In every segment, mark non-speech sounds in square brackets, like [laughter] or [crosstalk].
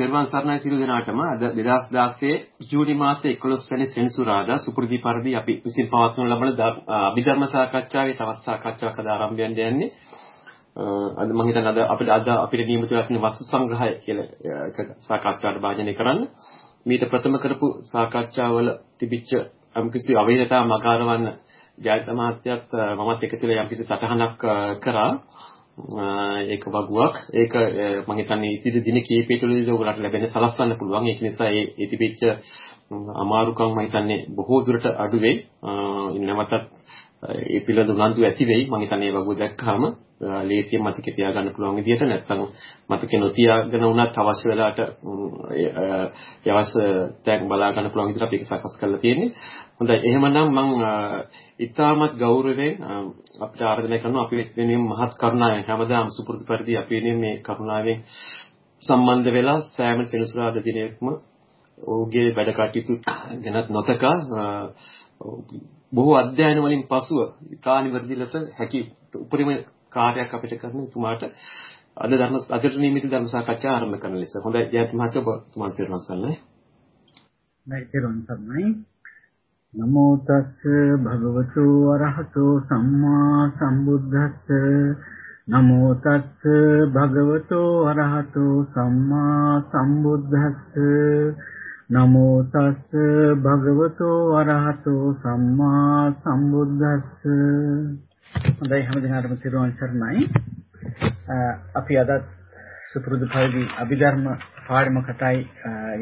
පෙරවන් සරණයි සියලු දෙනාටම අද 2016 ජූනි මාසයේ 11 වෙනි සෙනසුරාදා සුපුරුදු පරිදි අපි විසින් පවත්වනු ලබන අභිධර්ම සාකච්ඡාවේ තවත් සාකච්ඡාවක් අද ආරම්භ වෙන්න යන්නේ. අද මම හිතන්නේ අද අපිට අද අපිට නියමිත වෙන වස්තු සංග්‍රහය කියලා එක සාකච්ඡාවට භාජනය කරන්න. මීට ප්‍රථම කරපු සාකච්ඡාවල තිබිච්ච යම්කිසි අවේදතා මකාරවන්න ජයත මහත්තයත් මමත් එකතු වෙලා යම්කිසි සටහනක් කරා. ඒක වගුවක්. ඒක මම හිතන්නේ ඉතිරි දින කීපය තුළදී ඔයගලට ලැබෙන සලස්වන්න පුළුවන්. ඒක නිසා ඒ ඉතිපිච්ච අමාරුකම් මම හිතන්නේ බොහෝ දුරට අඩු වෙයි. නැවතත් ඒ පිළිබඳ උනන්දු ඇති වෙයි. මම හිතන්නේ වගුව දැක්කහම ලේසියෙන් මතකේ තියාගන්න පුළුවන් විදිහට නැත්නම් මතකේ නොතියාගෙන උනත් අවශ්‍ය වෙලාවට අවශ්‍ය තැන් බලා ගන්න පුළුවන් විදිහට අපි ඒක සකස් කරලා තියෙන්නේ. හොඳයි එහෙමනම් මම ඉතාමත් ගෞරවයෙන් අපිට ආරාධනා කරනවා අපි වෙනුවෙන් මහත් කරුණාවෙන් හැමදාම සුපුරුදු පරිදි අපි වෙනුවෙන් මේ කරුණාවෙන් සම්බන්ධ වෙලා සෑම සෙනසුරාදා දිනයකම ඔහුගේ වැඩ කටයුතු ගැනත් නොතකා බොහෝ අධ්‍යයන වලින් පසුව ඉතා නිවැරදි ලෙස හැකි උපරිම කාර්යයක් අපිට කරන එතුමාට අද ධර්ම අදට නියමිත ධර්ම සාකච්ඡා ආරම්භ කරන ලෙස. හොඳයි ජයත් මහත්තයා ඔබ තුමන් තේරුම් ගන්නයි. නයි තේරුම් ගන්නයි. නමෝ තස්ස භගවතු වරහතෝ සම්මා සම්බුද්දස්ස නමෝ තස්ස භගවතු වරහතෝ සම්මා සම්බුද්දස්ස නමෝ තස්ස භගවතු වරහතෝ සම්මා සම්බුද්දස්ස. හොඳයි හැමදෙනාටම තිරුවන් සරණයි. අපි අද සුපුරුදු පරිදි අභිධර්ම පාඩමකටයි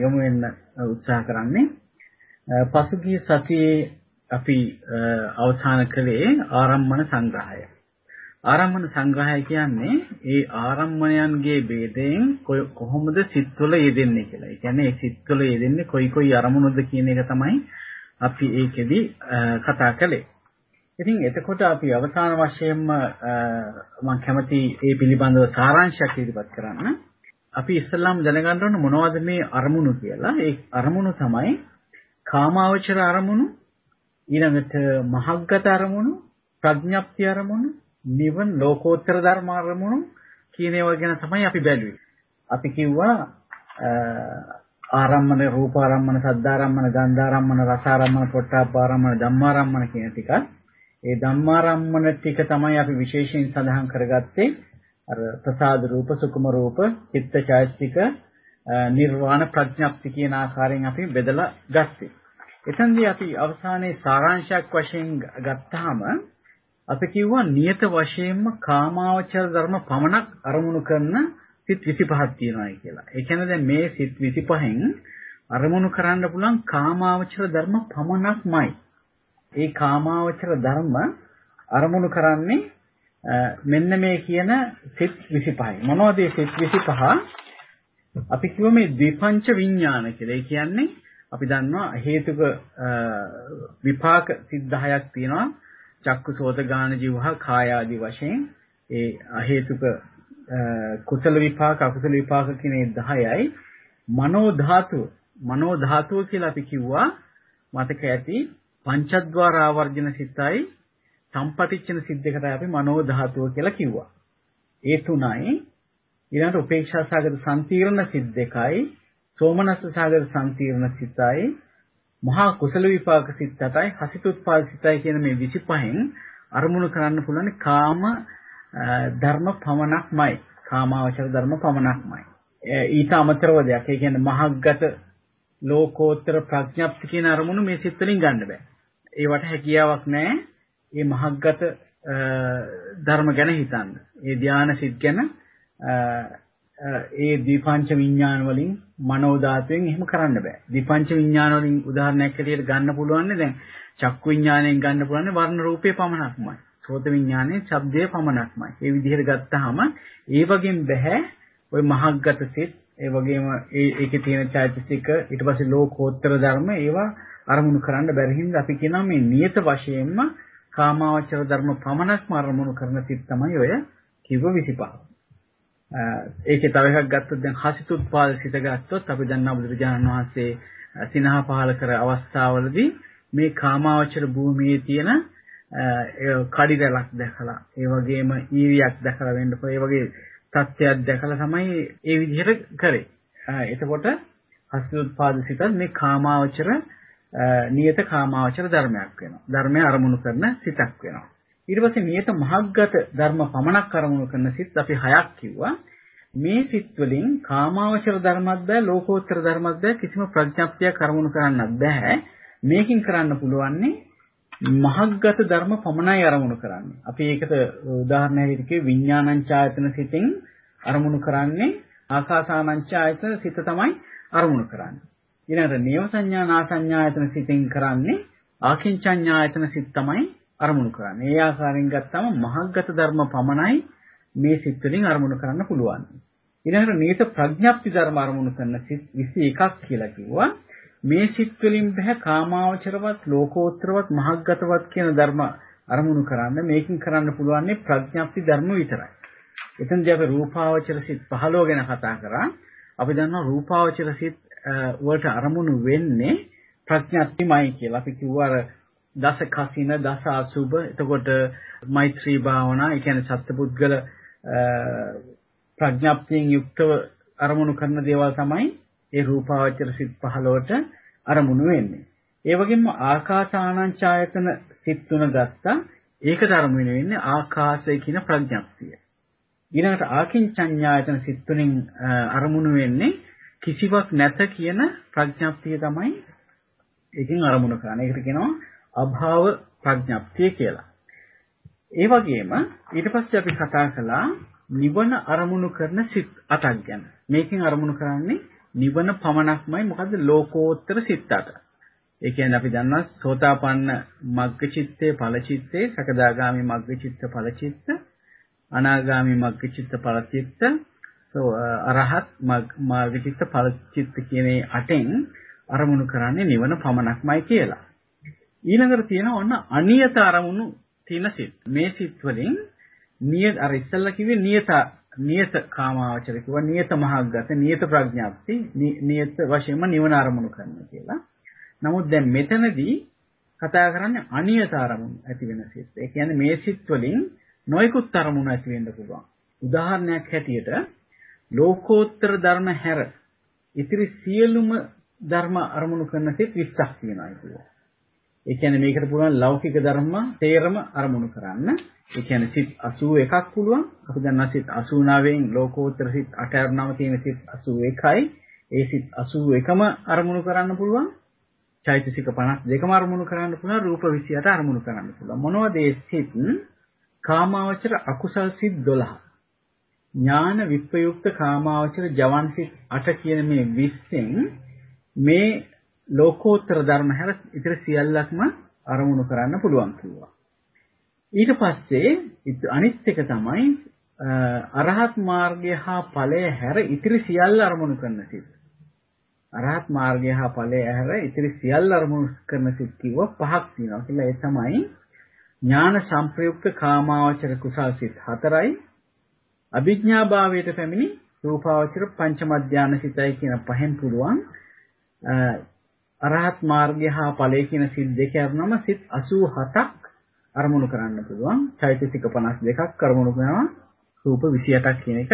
යොමු වෙන්න උත්සාහ කරන්නේ. පසුගිය සතියේ අපි අවසන් කළේ ආරම්මන සංග්‍රහය. ආරම්මන සංග්‍රහය කියන්නේ ඒ ආරම්මණයන්ගේ ભેදයෙන් කොහොමද සිත්වල යෙදෙන්නේ කියලා. ඒ කියන්නේ ඒ සිත්වල යෙදෙන්නේ කොයි කොයි අරමුණුද කියන එක තමයි අපි ඒකෙදි කතා කළේ. ඉතින් එතකොට අපි අවසාන වශයෙන්ම මම කැමති ඒ පිළිබඳව සාරාංශයක් ඉදිරිපත් කරන්න. අපි ඉස්සල්ලාම දැනගන්න ඕන මොනවද මේ අරමුණු කියලා. ඒ අරමුණු තමයි කාමාවචර අරමුණු ඊළඟට මහග්ගත අරමුණු ප්‍රඥප්ති අරමුණු නිවන ලෝකෝත්තර ධර්ම අරමුණු කියන ඒවා ගැන තමයි අපි බැලුවේ. අපි කිව්වා ආරම්මන රූපාරම්මන සද්ධාරම්මන ගන්ධාරම්මන රසාරම්මන පොට්ටාපාරම්මන ධම්මාරම්මන කියන ටික. ඒ ධම්මාරම්මන ටික තමයි අපි විශේෂයෙන් සඳහන් කරගත්තේ. අර ප්‍රසාද රූප සුකුම රූප චිත්ත චෛතසික නිර්වාණ ප්‍රඥප්ති කියන ආකාරයෙන් අපි බෙදලා ගත්තේ. එතනදී අපි අවසානයේ සාරාංශයක් වශයෙන් ගත්තාම අපි කිව්වා නියත වශයෙන්ම කාමාවචර ධර්ම පමණක් අරමුණු කරන සිත් 25ක් තියෙනවායි කියලා. ඒ කියන්නේ දැන් මේ සිත් 25න් අරමුණු කරන්න පුළුවන් කාමාවචර ධර්ම පමණක්මයි. ඒ කාමාවචර ධර්ම අරමුණු කරන්නේ මෙන්න මේ කියන සිත් 25යි. මොනවද මේ සිත් 25? අපි කිව්ව මේ ද්විපංච විඥාන කියලා. ඒ කියන්නේ අපි දන්නවා හේතුක විපාක සිද්ධායක් තියෙනවා. චක්කු සෝත ගාන જીවහ කාය ආදී වශයෙන් ඒ හේතුක කුසල විපාක අකුසල විපාක කියන 10යි මනෝ ධාතුව මනෝ ධාතුව කියලා අපි කිව්වා මතක ඇති පංචද්වාර ආවර්ජන සිතයි සම්පටිච්ඡන සිද්දකට අපි මනෝ ධාතුව කියලා කිව්වා. ඒ තුනයි ඊළඟට උපේක්ෂා සාගත සම්තිරණ සිත් දෙකයි සෝමනස්ස සාගත සම්තිරණ සිතයි මහා කුසල විපාක සිත් 7යි හසිතුත්පාද සිතයි කියන මේ 25න් අරමුණු කරන්න පුළුවන් කාම ධර්ම පමණක්මයි. කාමාවචර ධර්ම පමණක්මයි. ඊට අමතරව දෙයක්. ඒ කියන්නේ මහග්ගත ලෝකෝත්තර ප්‍රඥප්ති කියන අරමුණු මේ සිත් වලින් ගන්න බෑ. ඒවට හැකියාවක් නැහැ මේ මහග්ගත ධර්ම ගැන හිතන්න. ඒ ධානා සිත් ගැන ඒ දීපංච විඥාන වලින් මනෝ ධාතුවෙන් එහෙම කරන්න බෑ. දීපංච විඥාන වලින් උදාහරණයක් හැටියට ගන්න පුළුවන් දැන් චක්කු විඥාණයෙන් ගන්න පුළුවන් වර්ණ රූපේ පමණක්මයි. සෝත විඥානයේ ශබ්දයේ පමණක්මයි. ඒ විදිහට ගත්තාම ඒ වගේම බෑ ওই මහග්ගත සිත් ඒ වගේම ඒ ඒකේ තියෙන චෛතසික ඊට පස්සේ ලෝකෝත්තර ධර්ම ඒවා අරමුණු කරන්න බැරි හින්දා අපි කියනවා මේ නියත වශයෙන්ම කාමාවචර ධර්ම පමණක්ම අරමුණු කරන සිත් තමයි ඔය කිව්ව 25. ඒකේ තව එකක් ගත්තොත් දැන් හසිතුත්පාද සිත ගත්තොත් අපි දන්නා බුදුරජාණන් වහන්සේ සිනහ පහල කර අවස්ථාවලදී මේ කාමාවචර භූමියේ තියෙන කඩිරලක් දැකලා ඒ වගේම ඊරියක් දැකලා වෙන්න පුළුවන් ඒ වගේ තත්ත්වයක් දැකලා තමයි ඒ විදිහට කරේ. එතකොට හස්තුත්පාද සිතත් මේ කාමාවචර නියත කාමාවචර ධර්මයක් වෙනවා. ධර්මය අරමුණු කරන සිතක් වෙනවා. ඊට පස්සේ නියත මහග්ගත ධර්ම පමණක් අරමුණු කරන සිත් අපි හයක් කිව්වා. මේ සිත් වලින් කාමාවචර ධර්මයක් බෑ ලෝකෝත්තර ධර්මයක් බෑ කිසිම ප්‍රඥප්තියක් අරමුණු කරන්නත් බෑ. මේකින් කරන්න පුළුවන්නේ මහග්ගත ධර්ම පමණයි අරමුණු කරන්නේ. අපි ඒකට උදාහරණයක් විදිහට විඥානං ඡායතන සිතින් අරමුණු කරන්නේ ආකාසානං ඡායතන සිත තමයි අරමුණු කරන්නේ. ඊළඟට නේව සංඥා නාසඤ්ඤායතන සිතින් කරන්නේ ආකින්චඤ්ඤායතන සිත් තමයි අරමුණු කරන්නේ. ඒ ආකාරයෙන් ගත්තම මහග්ගත ධර්ම පමණයි මේ සිත් වලින් අරමුණු කරන්න පුළුවන්. ඊළඟට නීත ප්‍රඥප්ති ධර්ම අරමුණු කරන සිත් 21ක් කියලා කිව්වා. මේ සිත් වලින් බෑ කාමාවචරවත් ලෝකෝත්තරවත් මහග්ගතවත් කියන ධර්ම අරමුණු කරන්න මේකින් කරන්න පුළුවන් ප්‍රඥප්ති ධර්ම විතරයි. එතනදී අපි රූපාවචර සිත් 15 ගැන කතා කරා. අපි දන්නවා රූපාවචර සිත් වලට අරමුණු වෙන්නේ ප්‍රඥාත්තිමයි කියලා. අපි කිව්වා අර දස කසින දස අසුබ එතකොට මෛත්‍රී භාවනා ඒ කියන්නේ සත්පුද්ගල ප්‍රඥාප්තියෙන් යුක්තව අරමුණු කරන දේවල් තමයි ඒ රූපාවචර සිත් 15ට අරමුණු වෙන්නේ. ඒ වගේම ආකාසානංචායතන සිත් තුන ගත්තා ඒකට අරමුණු වෙන්නේ ආකාශය කියන ප්‍රඥාප්තිය. ඊළඟට ආකින්චඤ්ඤායතන සිත් තුنين අරමුණු වෙන්නේ කිසිවක් නැත කියන ප්‍රඥාප්තිය තමයි ඒකෙන් අරමුණු කරන්නේ. ඒකට කියනවා අභාව ප්‍රඥප්තිය කියලා. ඒ වගේම ඊට පස්සේ අපි කතා කළා නිවන අරමුණු කරන සිත් අටක් ගැන. මේකෙන් අරමුණු කරන්නේ නිවන පමණක්මයි මොකද්ද ලෝකෝත්තර සිත් අට. ඒ කියන්නේ අපි දන්නවා සෝතාපන්න මග්ගචිත්තේ ඵලචිත්තේ සකදාගාමි මග්ගචිත්ත ඵලචිත්ත අනාගාමි මග්ගචිත්ත ඵලචිත්ත අරහත් මාර්ගචිත්ත ඵලචිත්ත කියන අටෙන් අරමුණු කරන්නේ නිවන පමණක්මයි කියලා. ඊළඟට තියෙනවා ඔන්න අනියත අරමුණු තියෙන සිත්. මේ සිත් වලින් නියත අර ඉස්සල්ලා කිව්වේ නියත නියත කාමාවචර කිව්වා නියත මහග්ගත නියත ප්‍රඥාප්ති නියත වශයෙන්ම නිවන අරමුණු කරනවා කියලා. නමුත් දැන් මෙතනදී කතා කරන්නේ අනියත අරමුණු ඇති වෙන සිත්. ඒ කියන්නේ මේ සිත් වලින් නොයෙකුත් අරමුණු ඇති වෙන්න පුළුවන්. උදාහරණයක් හැටියට ලෝකෝත්තර ධර්ම හැර ඉතිරි සියලුම ධර්ම අරමුණු කරන සිත් 20ක් තියෙනවා කියලා. ඒ කියන්නේ මේකට පුළුවන් ලෞකික ධර්ම තේරම අරමුණු කරන්න. ඒ කියන්නේ සිත් 81ක් පුළුවන්. අපි දන්නා සිත් 89න් ලෝකෝත්තර සිත් 8 අරනම තියෙන සිත් 81යි. ඒ සිත් 81ම අරමුණු කරන්න පුළුවන්. චෛතසික 52ම අරමුණු කරන්න පුළුවන්. රූප 28 අරමුණු කරන්න පුළුවන්. මොනවද ඒ සිත්? කාමාවචර අකුසල් සිත් 12. ඥාන විප්‍රයුක්ත කාමාවචර ජවන් සිත් 8 කියන මේ 20න් මේ ලෝකෝත්තර ධර්ම හැර ඉතින් සියල්ලක්ම අරමුණු කරන්න පුළුවන් කිව්වා. ඊට පස්සේ අනිත් එක තමයි අරහත් මාර්ගය හා ඵලය හැර ඉතිරි සියල්ල අරමුණු කරන සිත්. අරහත් මාර්ගය හා ඵලය හැර ඉතිරි සියල්ල අරමුණු කරන සිත් කිව්ව පහක් තියෙනවා කියලා ඒ තමයි ඥාන සංප්‍රයුක්ත කාමාවචර කුසල් සිත් 4යි අභිඥා භාවයට පැමිණි රූපාවචර පංචම ධානය සිතයි කියන පහෙන් පුළුවන් අරහත් මාර්ගය හා ඵලය කියන සිත් දෙක අරනම සිත් 87ක් අරමුණු කරන්න පුළුවන් චෛතසික 52ක් අරමුණු කරනවා රූප 28ක් කියන එක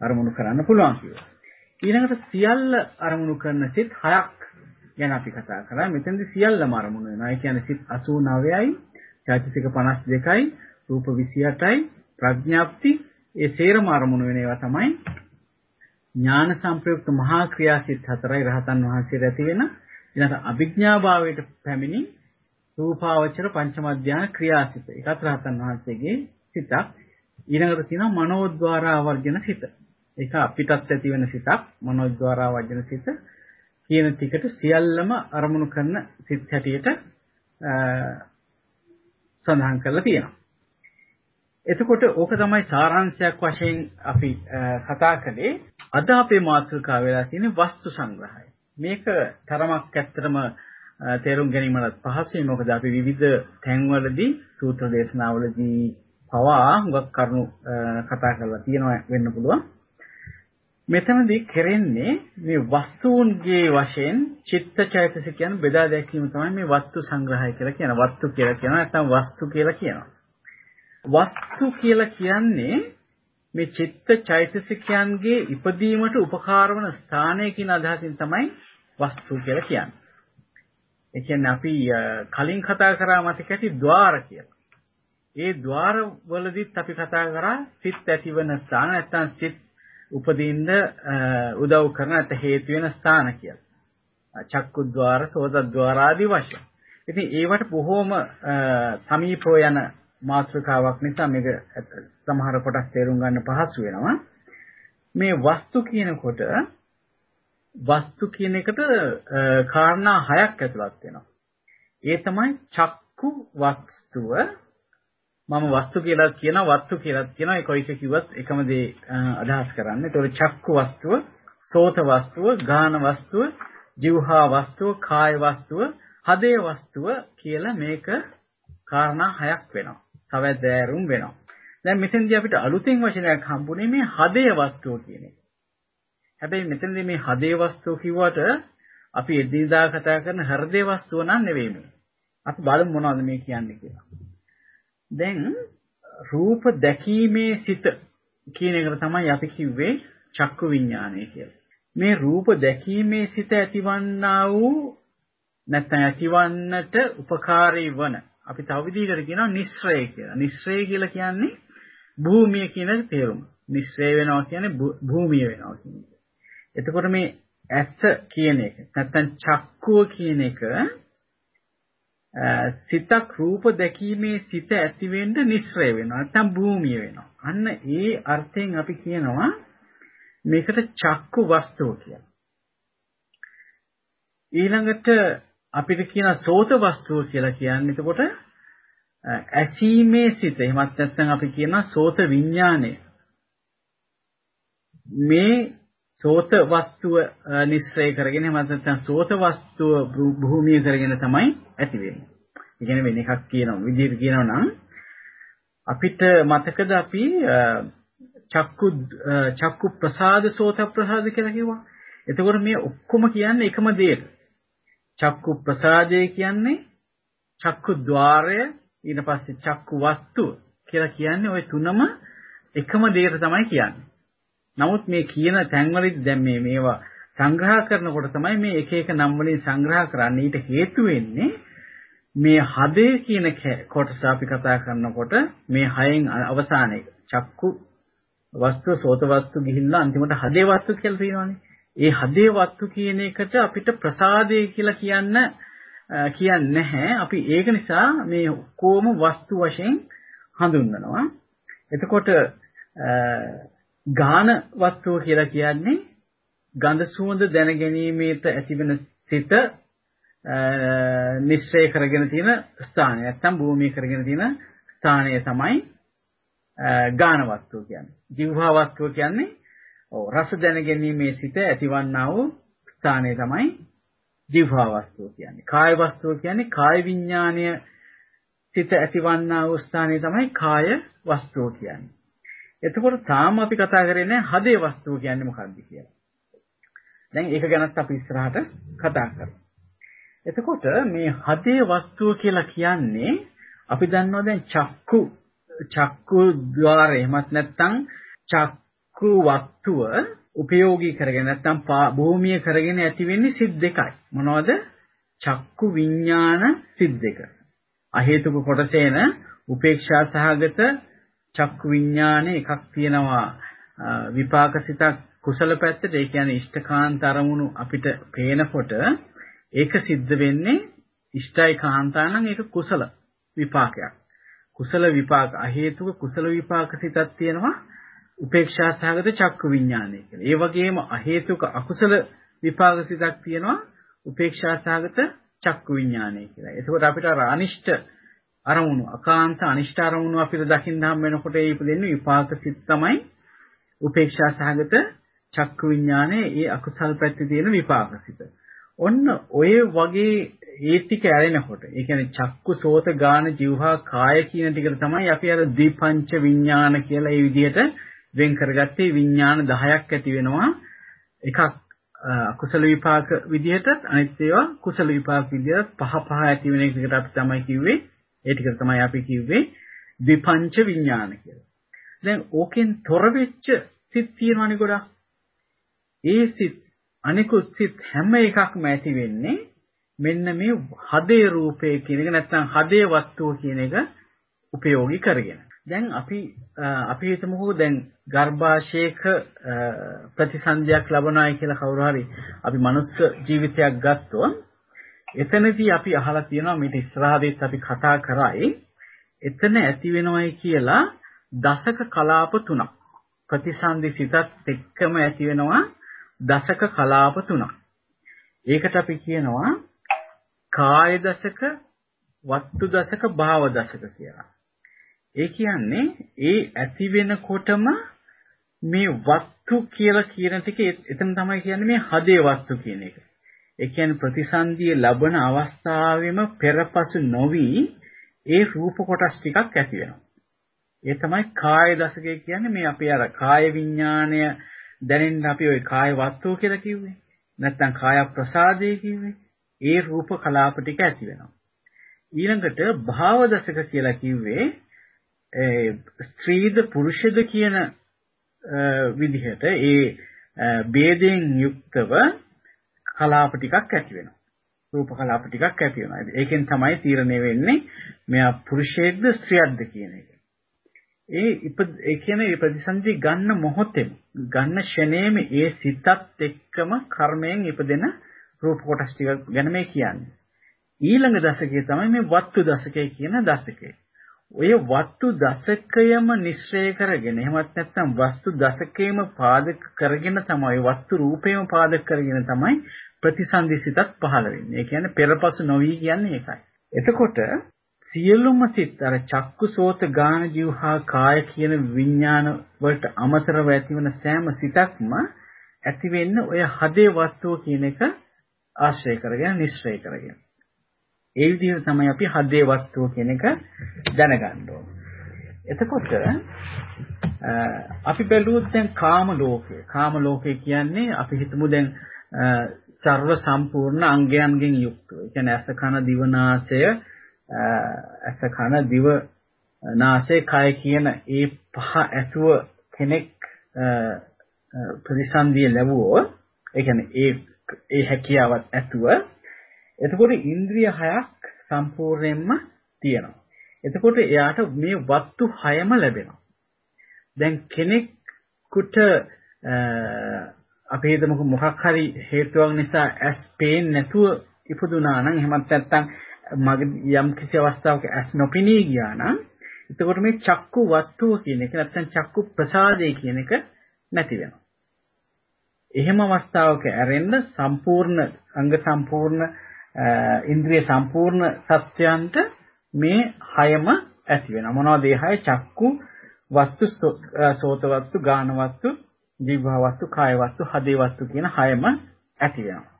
අරමුණු කරන්න පුළුවන් කියලා. ඊළඟට සියල්ල අරමුණු කරන සිත් 6ක් ගැන අපි කතා කරා. මෙතනදී සියල්ලම අරමුණු වෙනවා. ඒ කියන්නේ සිත් 89යි, චෛතසික 52යි, රූප 28යි, ප්‍රඥාප්ති ඒ සේරම අරමුණු වෙන ඒවා තමයි ඥාන සංප්‍රයුක්ත මහා ක්‍රියාසිත හතරයි රහතන් වහන්සේට ඇති වෙන ඊළඟ අභිඥා භාවයට පැමිණි රූපාවචර පංචම ධානය ක්‍රියාසිත. ඒකත් රහතන් වහන්සේගේ සිතක්. ඊළඟට තියෙනවා මනෝද්වාර ආවර්ජන සිත. ඒක අපිටත් ඇති වෙන සිතක් මනෝද්වාර ආවර්ජන සිත කියන ටිකට සියල්ලම අරමුණු කරන සිත් හැටියට සඳහන් කරලා තියෙනවා. එතකොට ඕක තමයි සාරාංශයක් වශයෙන් අපි කතා කළේ. අද අපේ මාතෘකාව වෙලා තියෙන්නේ වස්තු සංග්‍රහය. මේක තරමක් ඇත්තටම තේරුම් ගැනීමට පහසුයි. මොකද අපි විවිධ තැන්වලදී සූත්‍ර දේශනාවලදී පවා හුඟක් කරුණු කතා කරලා තියෙනවා වෙන්න පුළුවන්. මෙතනදී කෙරෙන්නේ මේ වස්තුන්ගේ වශයෙන් චිත්තචෛතසිකයන් බෙදා දැක්වීම තමයි මේ වස්තු සංග්‍රහය කියලා කියන. වස්තු කියලා කියනවා නැත්නම් වස්තු කියලා කියනවා. වස්තු කියලා කියන්නේ මේ චිත්ත චෛතසිකයන්ගේ ඉපදීමට උපකාර වන ස්ථානය කියන අදහසින් තමයි වස්තු කියලා කියන්නේ. ඒ කියන්නේ අපි කලින් කතා කරා මතක ඇති ద్వාර කියලා. ඒ ద్వාර වලදීත් අපි කතා කරා සිත් ඇතිවන ස්ථාන නැත්නම් සිත් උපදින්න උදව් කරන නැත්නම් හේතු වෙන ස්ථාන කියලා. චක්කු ద్వාර, සෝත ద్వාර ආදී වශයෙන්. ඉතින් ඒවට බොහෝම සමීපව යන මාතෘකාවක් නිසා මේක සමහර කොටස් තේරුම් ගන්න පහසු වෙනවා. මේ වස්තු කියනකොට වස්තු කියන එකට කාරණා හයක් ඇතුළත් වෙනවා. ඒ තමයි චක්කු වස්තුව මම වස්තු කියලා කියනවා වස්තු කියලා කියනවා ඒ කොයික කිව්වත් එකම දේ අදහස් කරන්නේ. ඒතකොට චක්කු වස්තුව, සෝත වස්තුව, ගාන වස්තුව, જીවහා වස්තුව, කාය වස්තුව, හදේ වස්තුව කියලා මේක කාරණා හයක් වෙනවා. සවැදෑරුම් වෙනවා. දැන් මෙතෙන්දී අපිට අලුතෙන් වචනයක් හම්බුනේ මේ හදේ වස්තුව කියන එක. හැබැයි මෙතනදී මේ හදේ වස්තුව කිව්වට අපි එදිනදා කතා කරන හෘදේ වස්තුව නන් නෙවෙයි මේ. අපි බලමු මොනවද මේ කියන්නේ කියලා. දැන් රූප දැකීමේ සිත කියන එකට තමයි අපි කිව්වේ චක්කු විඥානය කියලා. මේ රූප දැකීමේ සිත ඇතිවන්නා වූ නැත්නම් ඇතිවන්නට උපකාරී වන අපි තව විදිහකට කියනවා නිස්සය කියලා. නිස්සය කියලා කියන්නේ භූමිය කියන තේරුම. නිස්සය වෙනවා කියන්නේ භූමිය වෙනවා කියන එක. එතකොට මේ ඇස කියන එක නැත්නම් චක්කුව කියන එක සිතක් රූප දැකීමේ සිත ඇති වෙන්න නිස්සය වෙනවා නැත්නම් භූමිය වෙනවා. අන්න ඒ අර්ථයෙන් අපි කියනවා මේකට චක්කු වස්තුව කියලා. ඊළඟට අපිට කියන සෝත වස්තුව කියලා කියන්නේ එතකොට ඇසීමේ සිත. එහෙමත් නැත්නම් අපි කියනවා සෝත විඥානය. මේ සෝත වස්තුව නිස්සය කරගෙන එහෙම නැත්නම් සෝත වස්තුව භූමිය කරගෙන තමයි ඇති වෙන්නේ. ඒ කියන්නේ වෙන එකක් කියනවා විදිහට කියනවා නම් අපිට මතකද අපි චක්කු චක්කු ප්‍රසාද සෝත ප්‍රසාද කියලා කිව්වා. එතකොට මේ ඔක්කොම කියන්නේ එකම දෙයක. චක්කු ප්‍රසාදය කියන්නේ චක්කු ద్వාරය ඊට පස්සේ චක්කු වස්තුව කියලා කියන්නේ ওই තුනම එකම දෙයකට තමයි කියන්නේ. නමුත් මේ කියන තැන්වලදී දැන් මේ මේවා සංග්‍රහ කරනකොට තමයි මේ එක එක නම් වලින් සංග්‍රහ කරන්නේ. ඊට හේතු වෙන්නේ මේ හදේ කියන කොටස අපි කතා කරනකොට මේ හයෙන් අවසානයේ චක්කු වස්තු සෝත වස්තු ගිහිල්ලා අන්තිමට හදේ වස්තු කියලා තියෙනවානේ. ඒ හදේ වස්තු කියන එකට අපිට ප්‍රසාදේ කියලා කියන්න කියන්නේ නැහැ. අපි ඒක නිසා මේ කොම වස්තු වශයෙන් හඳුන්වනවා. එතකොට ගාන වස්තුව කියලා කියන්නේ ගඳ සුවඳ දැනගැනීමේට ඇතිවන සිත නිශ්චය කරගෙන තියෙන ස්ථානය. නැත්තම් භූමිය කරගෙන තියෙන ස්ථානය තමයි ගාන වස්තුව කියන්නේ. ජීවහා වස්තුව කියන්නේ ඔව් රස දැනගැනීමේ සිත ඇතිවන්නා වූ ස්ථානය තමයි ජීවහා වස්තුව කියන්නේ. කාය වස්තුව කියන්නේ කාය විඥානය සිත ඇතිවන්නා වූ ස්ථානය තමයි කාය වස්තුව කියන්නේ. එතකොට තාම අපි කතා කරන්නේ හදේ වස්තුව කියන්නේ මොකක්ද කියලා. දැන් ඒක ගැනත් අපි ඉස්සරහට කතා කරමු. එතකොට මේ හදේ වස්තුව කියලා කියන්නේ අපි දන්නවා දැන් චක්කු චක්කු ద్వාරය එමත් නැත්නම් චක්කු වස්තුව උපයෝගී කරගෙන නැත්නම් භූමිය කරගෙන ඇති වෙන්නේ සිත් දෙකයි. මොනවද? චක්කු විඥාන සිත් දෙක. අහේතුක කොටසේන උපේක්ෂා සහගත චක්කු විඥානේ එකක් තියෙනවා විපාක සිතක් කුසල පැත්තට ඒ කියන්නේ ඉෂ්ඨකාන්ත අරමුණු අපිට පේනකොට ඒක සිද්ධ වෙන්නේ ඉෂ්ඨයි කාන්තා නම් ඒක කුසල විපාකයක් කුසල විපාක අහේතුක කුසල විපාක සිතක් තියෙනවා උපේක්ෂා සහගත චක්කු විඥානය කියලා. ඒ වගේම අහේතුක අකුසල විපාක සිතක් තියෙනවා උපේක්ෂා සහගත චක්කු විඥානය කියලා. එතකොට අපිට අනිෂ්ඨ අරමුණු අකාන්ත අනිෂ්ඨ අරමුණු අපිට දකින්න හම් වෙනකොට ඒ ඉපදෙන්නේ විපාක සිත් තමයි උපේක්ෂා සහගත චක්කු විඥානයේ ඒ අකුසල් පැත්තේ තියෙන විපාක සිත. ඔන්න ඔය වගේ ඒ ටික ඇරෙනකොට ඒ කියන්නේ චක්කු සෝත ගාන જીවහා කාය කියන ටිකට තමයි අපි අර දීපංච විඥාන කියලා ඒ විදිහට වෙන් කරගත්තේ විඥාන 10ක් ඇති වෙනවා. එකක් අකුසල විපාක විදිහටත් අනිත් ඒවා කුසල විපාක විදිහට පහ පහ ඇති වෙන එකට අපි තමයි කිව්වේ ඒ ටික තමයි අපි කිව්වේ විපංච විඥාන කියලා. දැන් ඕකෙන් තොර වෙච්ච සිත් තියෙනවනේ ගොඩක්. ඒ සිත් අනිකුත් සිත් හැම එකක්ම ඇති වෙන්නේ මෙන්න මේ හදේ රූපේ කියන එක නැත්නම් හදේ වස්තුව කියන එක උපයෝගී කරගෙන. දැන් අපි අපි හිතමුකෝ දැන් ගර්භාෂයක ප්‍රතිසන්දියක් ලබනවායි කියලා කවුරු හරි අපි මනුස්ස ජීවිතයක් ගත්තොත් එතනදී අපි අහලා තියෙනවා මේක ඉස්සරහදීත් අපි කතා කරායි. එතන ඇති වෙනවයි කියලා දශක කලාප තුනක්. ප්‍රතිසන්දි සිතත් එක්කම ඇති වෙනවා දශක කලාප තුනක්. ඒකට අපි කියනවා කාය දශක වස්තු දශක භාව දශක කියලා. ඒ කියන්නේ ඒ ඇති වෙනකොටම මේ වස්තු කියලා කියන ටික එතන තමයි කියන්නේ මේ හදේ වස්තු කියන එක. ඒ කියන්නේ ප්‍රතිසන්දිය ලබන අවස්ථාවෙම පෙරපසු නොවි ඒ රූප කොටස් ටිකක් ඇති වෙනවා. ඒ තමයි කාය දශකය කියන්නේ මේ අපේ අර කාය විඥාණය දැනෙන්න අපි ওই කාය වස්තු කියලා කිව්වේ. නැත්නම් කාය ප්‍රසාදය කිව්වේ. ඒ රූප කලාප ටික ඇති වෙනවා. ඊළඟට භාව දශක කියලා කිව්වේ ඒ ස්ත්‍රීද පුරුෂද කියන විදිහට ඒ ભેදයෙන් යුක්තව කලාප ටිකක් ඇති වෙනවා. රූප කලාප ටිකක් ඇති වෙනවා. ඒකෙන් තමයි තීරණය වෙන්නේ මෙයා පුරුෂයෙක්ද ස්ත්‍රියක්ද කියන එක. ඒ ඒ කියන්නේ ප්‍රතිසන්දි ගන්න මොහොතේම ගන්න ෂණේම ඒ සිතත් එක්කම කර්මයෙන් ඉපදෙන රූප කොටස් ටික ගැන මේ කියන්නේ. ඊළඟ දශකයේ තමයි මේ වත්තු දශකය කියන දශකය. ඔය වස්තු දශකයම නිශ්චය කරගෙන එහෙමත් නැත්නම් වස්තු දශකයම පාදක කරගෙන තමයි වස්තු රූපයම පාදක කරගෙන තමයි ප්‍රතිසන්දිසිතත් පහළ වෙන්නේ. ඒ කියන්නේ පෙරපසු නොවි කියන්නේ ඒකයි. එතකොට සියලුම සිත් අර චක්කු සෝත ගාන ජීවහා කාය කියන විඥාන වලට අමතරව ඇතිවන සෑම සිතක්ම ඇති වෙන්න ඔය හදේ වස්තුව කියන එක ආශ්‍රය කරගෙන නිශ්චය කරගෙන. ඒ විදිහට තමයි අපි හදේ වස්තුව කියන එක දැනගන්න එතකොට අපි බැලුවොත් දැන් කාම ලෝකය. කාම ලෝකය කියන්නේ අපි හිතමු දැන් සර්ව සම්පූර්ණ අංගයන්ගෙන් යුක්තව. ඒ කියන්නේ ඇස කන දිව නාසය ඇස කන දිව නාසය කය කියන ඒ පහ ඇතුව කෙනෙක් ප්‍රතිසන්දිය ලැබුවෝ ඒ කියන්නේ ඒ ඒ හැකියාවත් ඇතුව එතකොට ඉන්ද්‍රිය හයක් සම්පූර්ණයෙන්ම තියෙනවා. එතකොට එයාට මේ වස්තු හයම ලැබෙනවා. දැන් කෙනෙකුට අපි හිතමුකෝ මොකක් හරි හේතුවක් නිසා ඇස් පේන්නේ නැතුව ඉපදුනා නම් එහෙමත් නැත්නම් මගේ යම් කිසි අවස්ථාවක ඇස් නොපෙනී ගියා නම් එතකොට මේ චක්කු වස්තුව කියන එක නැත්නම් චක්කු ප්‍රසාදේ කියන එක නැති වෙනවා. එහෙම අවස්ථාවක ඇරෙන්න සම්පූර්ණ අංග සම්පූර්ණ ඉන්ද්‍රිය සම්පූර්ණ සත්‍යයන්ට මේ හයම ඇති වෙනවා. මොනවද ඒ හය? චක්කු වස්තු සෝත වස්තු ගාන වස්තු ජීව වස්තු කාය වස්තු හදේ වස්තු කියන හයම ඇති වෙනවා.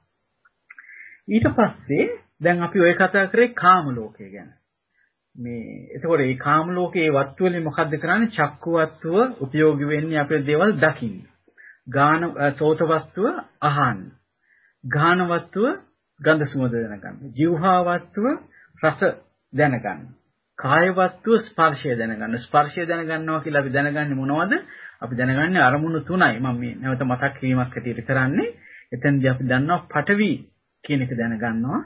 ඊට පස්සේ දැන් අපි ඔය කතා කරේ කාම ලෝකය ගැන. මේ එතකොට මේ කාම ලෝකයේ වස්තු වලින් මොකද්ද කරන්නේ? චක්කු වස්තුව උපයෝගී වෙන්නේ අපේ දේවල් දකින්න. ගාන සෝත වස්තුව අහන්න. ගාන වස්තුව ගන්ධ සුවඳ දැනගන්න. જીවහා වස්තුව රස දැනගන්න. කාය වස්තුව ස්පර්ශය දැනගන්න. ස්පර්ශය දැනගන්නවා කියලා අපි දැනගන්නේ මොනවද? අපි දැනගන්නේ අරමුණු තුනයි. මම මේ නැවත මතක් කිරීමක් ඇටියට කරන්නේ. එතෙන්දී අපි දන්නවා පඨවි කියන එක දැනගන්නවා.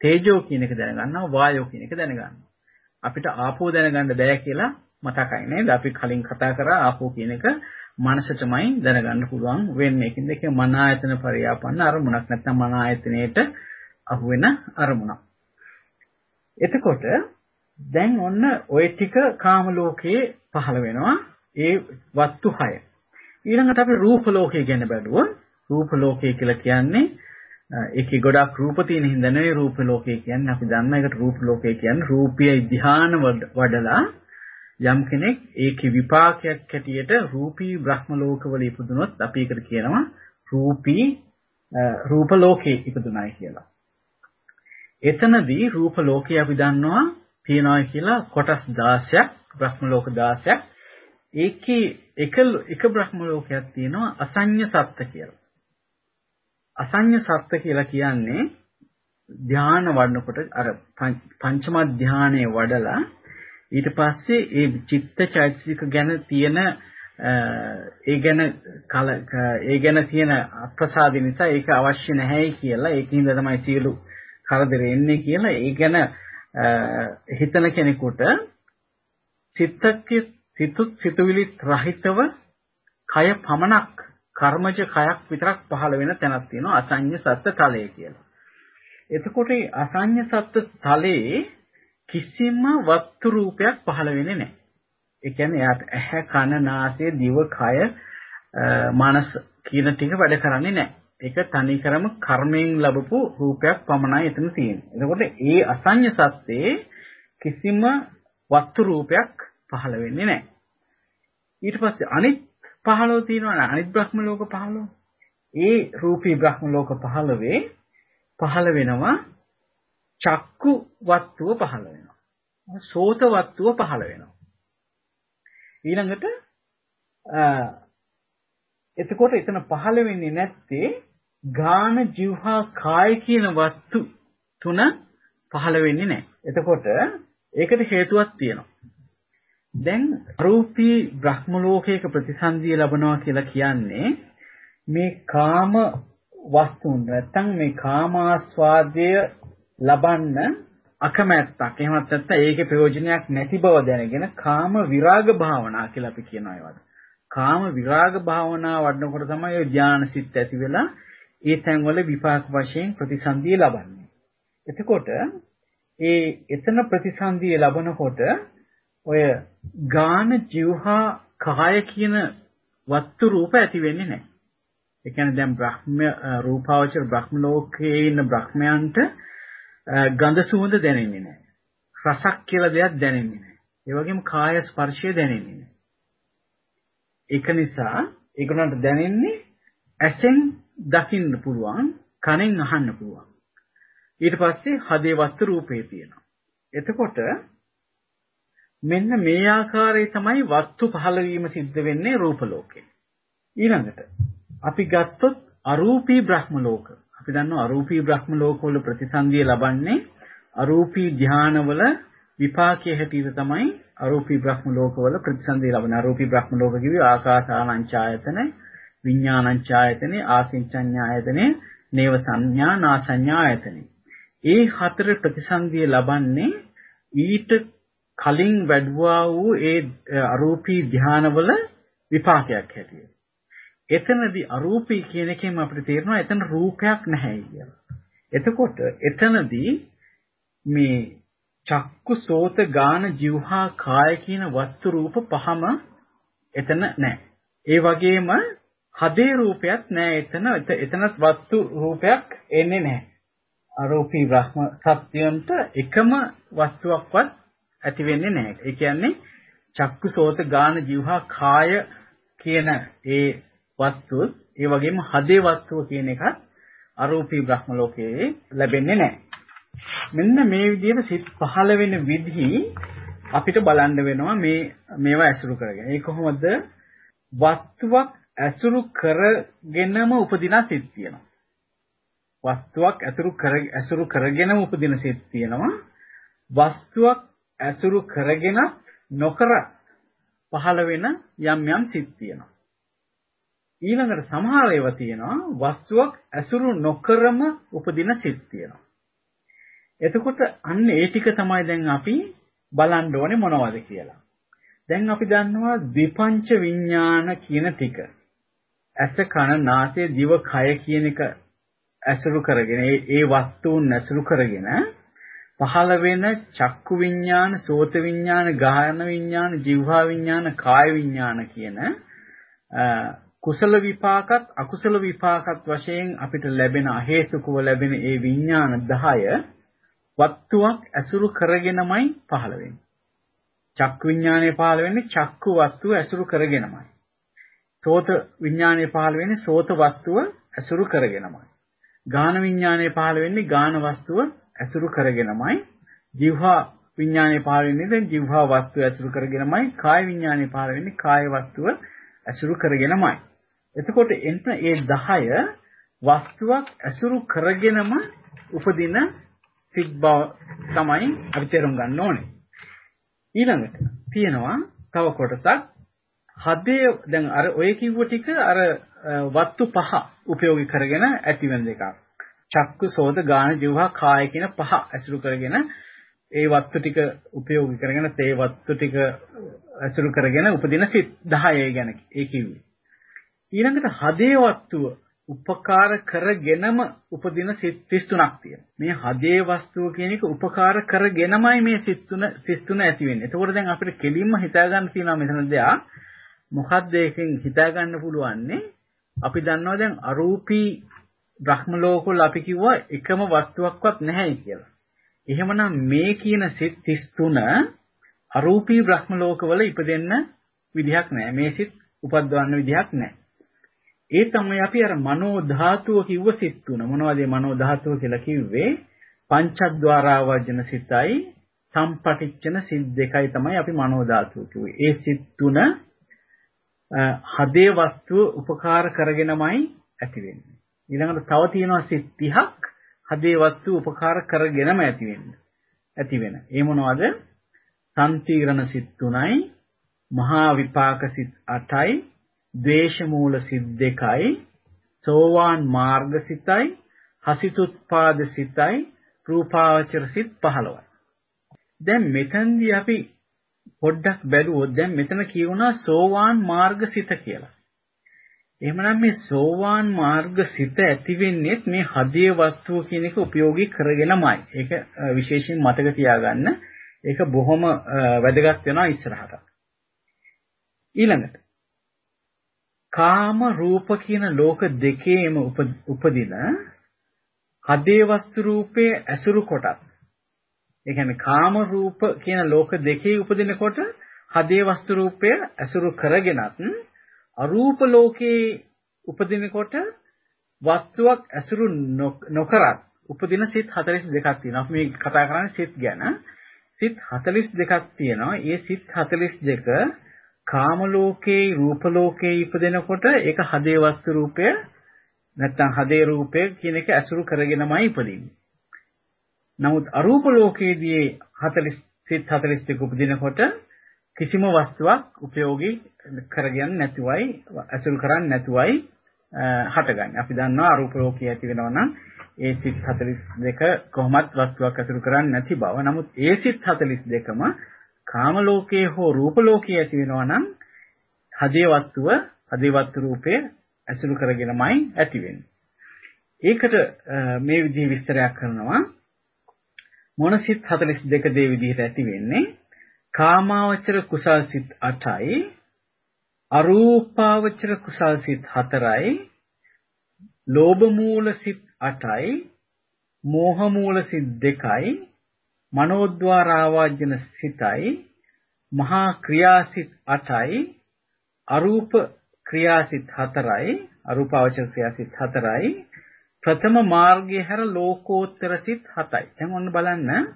තේජෝ කියන එක දැනගන්නවා. වායෝ කියන එක දැනගන්නවා. අපිට ආපෝ දැනගන්න බෑ කියලා මතකයි නේද? අපි කලින් කතා කරා ආපෝ කියන එක මනසටමයි දැනගන්න පුළුවන් වෙන්නේ. ඒකින්ද ඒක මන ආයතන පරියාපන්න අරමුණක් නැත්නම් මන ආයතනයේට අහුවෙන අරමුණක්. එතකොට දැන් ඔන්න ওই ටික කාම ලෝකයේ පහළ වෙනවා ඒ වස්තු 6. ඊළඟට අපි රූප ලෝකය ගැන බැලුවොත් රූප ලෝකය කියලා කියන්නේ ඒකේ ගොඩක් රූප තියෙන හින්දා නෙවෙයි රූප ලෝකය කියන්නේ අපි දන්න එකට රූප ලෝකය කියන්නේ රූපීය ධ්‍යාන වඩලා යම් කෙනෙක් ඒකේ විපාකයක් හැටියට රූපී බ්‍රහ්ම ලෝකවල ඉපදුනොත් අපි ඒකට කියනවා රූපී රූප ලෝකේ ඉපදුනායි කියලා. එතනදී රූප ලෝකේ අපි දන්නවා තියනවා කියලා කොටස් 16ක් බ්‍රහ්ම ලෝක 16ක් ඒකේ එක එක බ්‍රහ්ම ලෝකයක් තියෙනවා අසඤ්ඤ සත්ත්‍ය කියලා. අසඤ්ඤ සත්ත්‍ය කියලා කියන්නේ ධාන වඩනකොට අර පංචම ධානයේ වඩලා ඊට පස්සේ ඒ චිත්ත චෛතසික ගැන තියෙන ඒ ගැන කල ඒ ගැන තියෙන අප්‍රසාදි නිසා ඒක අවශ්‍ය නැහැයි කියලා ඒකින්ද තමයි සියලු කරදර එන්නේ කියලා ඒ ගැන හිතන කෙනෙකුට සිතක සිතුත් සිතුවිලි රහිතව කය පමණක් කර්මජ කයක් විතරක් පහළ වෙන තැනක් තියෙනවා අසඤ්ඤ සත්ත්‍ය තලය කියලා. එතකොට අසඤ්ඤ සත්ත්‍ය තලයේ කිසිම වස්තු රූපයක් පහළ වෙන්නේ නැහැ. ඒ කියන්නේ එයාට ඇහැ කන නාසය දිව කය මනස කියන ටික වැඩ කරන්නේ නැහැ. ඒක තනිකරම කර්මයෙන් ලැබපු රූපයක් පමණයි එතන තියෙන්නේ. එතකොට ඒ අසඤ්ඤ සත්‍යේ කිසිම වස්තු රූපයක් පහළ වෙන්නේ නැහැ. ඊට පස්සේ අනිත් 15 තියෙනවා අනිත් බ්‍රහ්ම ලෝක 15. ඒ රූපී බ්‍රහ්ම ලෝක 15 පහළ වෙනවා චක්කු වස්තුව පහළ වෙනවා. සෝත වස්තුව පහළ වෙනවා. ඊළඟට එතකොට එතන පහළ වෙන්නේ නැත්තේ ගාන જીවහා කාය කියන වස්තු තුන පහළ වෙන්නේ නැහැ. එතකොට ඒකට හේතුවක් තියෙනවා. දැන් රූපී බ්‍රහ්ම ලෝකයක ප්‍රතිසන්දිය ලැබනවා කියලා කියන්නේ මේ කාම වස්තුන් නැත්තම් මේ කාමාස්වාදය ලබන්න අකමැත්තක් එහෙමත් නැත්නම් ඒකේ ප්‍රයෝජනයක් නැති බව දැනගෙන කාම විරාග භාවනා කියලා අපි කියනවා ඒවට. කාම විරාග භාවනා වඩනකොට තමයි ඔය ධානය සිත් ඇති වෙලා ඒ තැන්වල විපාක වශයෙන් ප්‍රතිසන්දිය ලබන්නේ. එතකොට ඒ එතන ප්‍රතිසන්දිය ලබනකොට ඔය ගාන ජීවහා කාය කියන වස්තු රූප ඇති වෙන්නේ නැහැ. ඒ කියන්නේ දැන් බ්‍රහ්ම රූපාවචර බ්‍රහ්ම ලෝකයේ ඉන්න බ්‍රහ්මයන්ට ගඳ සුවඳ දැනෙන්නේ නැහැ. රසක් කියලා දෙයක් දැනෙන්නේ නැහැ. ඒ වගේම කාය ස්පර්ශය දැනෙන්නේ නැහැ. ඒක නිසා ඒගොල්ලන්ට දැනෙන්නේ ඇසෙන් දකින්න පුළුවන්, කනෙන් අහන්න පුළුවන්. ඊට පස්සේ හදේ වස්තු රූපේ තියෙනවා. එතකොට මෙන්න මේ ආකාරයේ තමයි වස්තු පහළ වීම සිද්ධ වෙන්නේ රූප ලෝකේ. ඊළඟට අපි ගත්තොත් අරූපී බ්‍රහ්ම ලෝක. අපි දන්නවා අරූපී බ්‍රහ්ම ලෝකවල ප්‍රතිසන්දිය ලබන්නේ අරූපී ධානවල විපාකයේ හැටියට තමයි අරූපී බ්‍රහ්ම ලෝකවල ප්‍රතිසන්දිය ලබන අරූපී බ්‍රහ්ම ලෝක කිව්වේ ආකාසානංචායතන විඥානංචායතන ආසින්චඤ්ඤායතන නේව සංඥා නාසඤ්ඤායතන ඒ හතර ප්‍රතිසන්දිය ලබන්නේ ඊට කලින් වැඩුවා වූ ඒ අරූපී ධානවල විපාකයක් හැටියට එතනදී අරූපී කියන එකෙන් අපිට තේරෙනවා එතන රූපයක් නැහැ කියලා. එතකොට එතනදී මේ චක්කු සෝත ගාන જીවහා කාය කියන වස්තු රූප පහම එතන නැහැ. ඒ වගේම හදේ රූපයක් නැහැ එතන. එතනත් වස්තු රූපයක් එන්නේ නැහැ. අරූපී බ්‍රහ්ම සත්‍යයන්ට එකම වස්තුවක්වත් ඇති වෙන්නේ නැහැ. ඒ කියන්නේ චක්කු සෝත ගාන જીවහා කාය කියන ඒ වස්තුව ඒ වගේම හදේ වස්තුව කියන එකත් අරූපී බ්‍රහ්ම ලෝකයේ ලැබෙන්නේ නැහැ. මෙන්න මේ විදිහට සිත් පහළ වෙන විදිහි අපිට බලන්න වෙනවා මේ මේවා ඇසුරු කරගෙන. ඒ කොහොමද? වස්තුවක් ඇසුරු කරගෙනම උපදින සිත් තියෙනවා. වස්තුවක් ඇසුරු කර ඇසුරු කරගෙනම උපදින සිත් තියෙනවා. වස්තුවක් ඇසුරු කරගෙන නොකර පහළ වෙන යම් යම් සිත් තියෙනවා. ඊළඟට සමහර ඒවා තියෙනවා වස්තුවක් ඇසුරු නොකරම උපදින සිත් තියෙනවා. එතකොට අන්න ඒ ටික තමයි දැන් අපි බලන්න ඕනේ මොනවද කියලා. දැන් අපි දන්නවා ද්විපංච විඥාන කියන ටික. ඇස කන නාසය දිව කය කියන එක ඇසුරු කරගෙන ඒ වස්තුන් ඇසුරු කරගෙන පහළ වෙන චක්කු විඥාන, සෝත විඥාන, ගාහන විඥාන, જીවහා විඥාන, කාය විඥාන කියන කුසල විපාකත් අකුසල විපාකත් වශයෙන් අපිට ලැබෙන අහේතුකව ලැබෙන ඒ විඥාන 10 වස්තුවක් ඇසුරු කරගෙනමයි පහළ වෙන්නේ. චක්කු විඥානය පහළ වෙන්නේ චක්කු වස්තුව ඇසුරු කරගෙනමයි. සෝත විඥානය පහළ වෙන්නේ සෝත වස්තුව ඇසුරු කරගෙනමයි. ගාන විඥානය පහළ වෙන්නේ ගාන වස්තුව ඇසුරු කරගෙනමයි. જીවහා විඥානය පහළ වෙන්නේ දැන් જીවහා වස්තුව ඇසුරු කරගෙනමයි. කාය විඥානය පහළ වෙන්නේ කාය වස්තුව ඇසුරු කරගෙනමයි. එතකොට එන්න ඒ 10 වස්තුවක් ඇසුරු කරගෙනම උපදින සිත් බව තමයි අපි තේරුම් ගන්න ඕනේ. ඊළඟට තියෙනවා තව කොටසක් හදේ දැන් අර ඔය කිව්ව ටික අර වස්තු පහ උපයෝගී කරගෙන ඇතිවෙන දෙකක්. චක්කු සෝත ගාන ජීවහා කාය කියන පහ ඇසුරු කරගෙන ඒ වස්තු ටික උපයෝගී කරගෙන තේ වස්තු ටික ඇසුරු කරගෙන උපදින සිත් 10 ගැන ඒ කිව්වේ. ඊළඟට හදේ වස්තුව උපකාර කරගෙනම උපදින සිත් 33ක් තියෙනවා. මේ හදේ වස්තුව කියන එක උපකාර කරගෙනමයි මේ සිත් තුන 33 ඇති වෙන්නේ. එතකොට දැන් අපිට කෙලින්ම හිතා ගන්න තියෙනවා මෙතන දෙයක්. මොකද්ද එකෙන් හිතා ගන්න පුළුවන්නේ? අපි දන්නවා දැන් අරූපී බ්‍රහ්ම ලෝකවල අපි කිව්වා එකම වස්තුවක්වත් නැහැ කියලා. එහෙමනම් මේ කියන සිත් 33 අරූපී බ්‍රහ්ම ලෝකවල ඉපදෙන්න විදිහක් නැහැ. මේ සිත් උපද්දවන්න විදිහක් නැහැ. ඒ තමයි අපි අර මනෝ ධාතුව කිව්ව සිත් තුන. මොනවද මේ මනෝ ධාතුව කියලා කිව්වේ? පංචද්වාරා වජන සිතයි සම්පටිච්ඡන සිත් දෙකයි තමයි අපි මනෝ ධාතුව කිව්වේ. ඒ සිත් තුන හදේ වස්තුව උපකාර කරගෙනමයි ඇති වෙන්නේ. ඊළඟට තව තියෙනවා සිත් 30ක් හදේ වස්තුව උපකාර කරගෙනම ඇති වෙන්නේ. ඇති වෙන. ඒ මොනවද? සම්තිරණ සිත් 3යි, මහා විපාක සිත් 8යි, ද්වේෂ මූල සිත් 2යි, සෝවාන් මාර්ග සිතයි, හසිතුත්පාද සිතයි, රූපාවචර සිත් 15යි. දැන් මෙතනදී අපි පොඩ්ඩක් බැලුවොත් දැන් මෙතන කියුණා සෝවාන් මාර්ග සිත කියලා. එහෙමනම් මේ සෝවාන් මාර්ග සිත ඇති වෙන්නේ මේ හදිය වස්තුව කියන එක ප්‍රයෝගී කරගෙනමයි. ඒක විශේෂයෙන් මතක තියාගන්න. ඒක බොහොම වැදගත් වෙනවා ඉස්සරහට. ඊළඟට කාම රූප කියන ලෝක දෙකේම උපදින හදේ වස්තු රූපයේ ඇසුරු කොටත් ඒ කියන්නේ කාම රූප කියන ලෝක දෙකේ උපදිනකොට හදේ වස්තු රූපය ඇසුරු කරගෙනත් අරූප ලෝකේ උපදිනකොට වස්තුවක් ඇසුරු නොකරත් උපදින සිත් 42ක් තියෙනවා. අපි මේ කතා කරන්නේ සිත් ගැන. සිත් 42ක් තියෙනවා. ඒ සිත් 42 කාම ලෝකේ රූප ලෝකේ ඉපදෙනකොට ඒක හදේ වස්තු රූපය නැත්තම් හදේ රූපය කියන එක ඇසුරු කරගෙනමයි ඉපදින්නේ. නමුත් අරූප ලෝකයේදී 40 සිත් 42 උපදිනකොට කිසිම වස්තුවක් උපයෝගී කරගෙන නැතුවයි ඇසුරු කරන්නේ නැතුවයි හටගන්නේ. අපි දන්නවා අරූප ලෝකයේ ඇති වෙනවා නම් ඒ සිත් 42 කොහොමත් වස්තුවක් ඇසුරු කරන්නේ නැති බව. නමුත් ඒ සිත් 42ම කාම ලෝකයේ හෝ රූප ලෝකයේ ඇති වෙනවා නම් හදේ වස්තුව හදේ වස්තු රූපය ඇසුරු කරගෙනමයි ඇති වෙන්නේ. ඒකට මේ විදිහේ විස්තරයක් කරනවා මොන සිත් 42 දේ විදිහට ඇති වෙන්නේ? කාමාවචර කුසල් සිත් 8යි අරූපාවචර කුසල් සිත් 4යි ලෝභ මූල සිත් 8යි මෝහ මූල සිත් 2යි මනෝද්වාර ආවාජන සිතයි මහා ක්‍රියාසිත 8යි අරූප ක්‍රියාසිත 4යි අරූපාවචර ක්‍රියාසිත 4යි ප්‍රථම මාර්ගයේ හැර ලෝකෝත්තර සිත් 7යි දැන් ඔන්න බලන්න.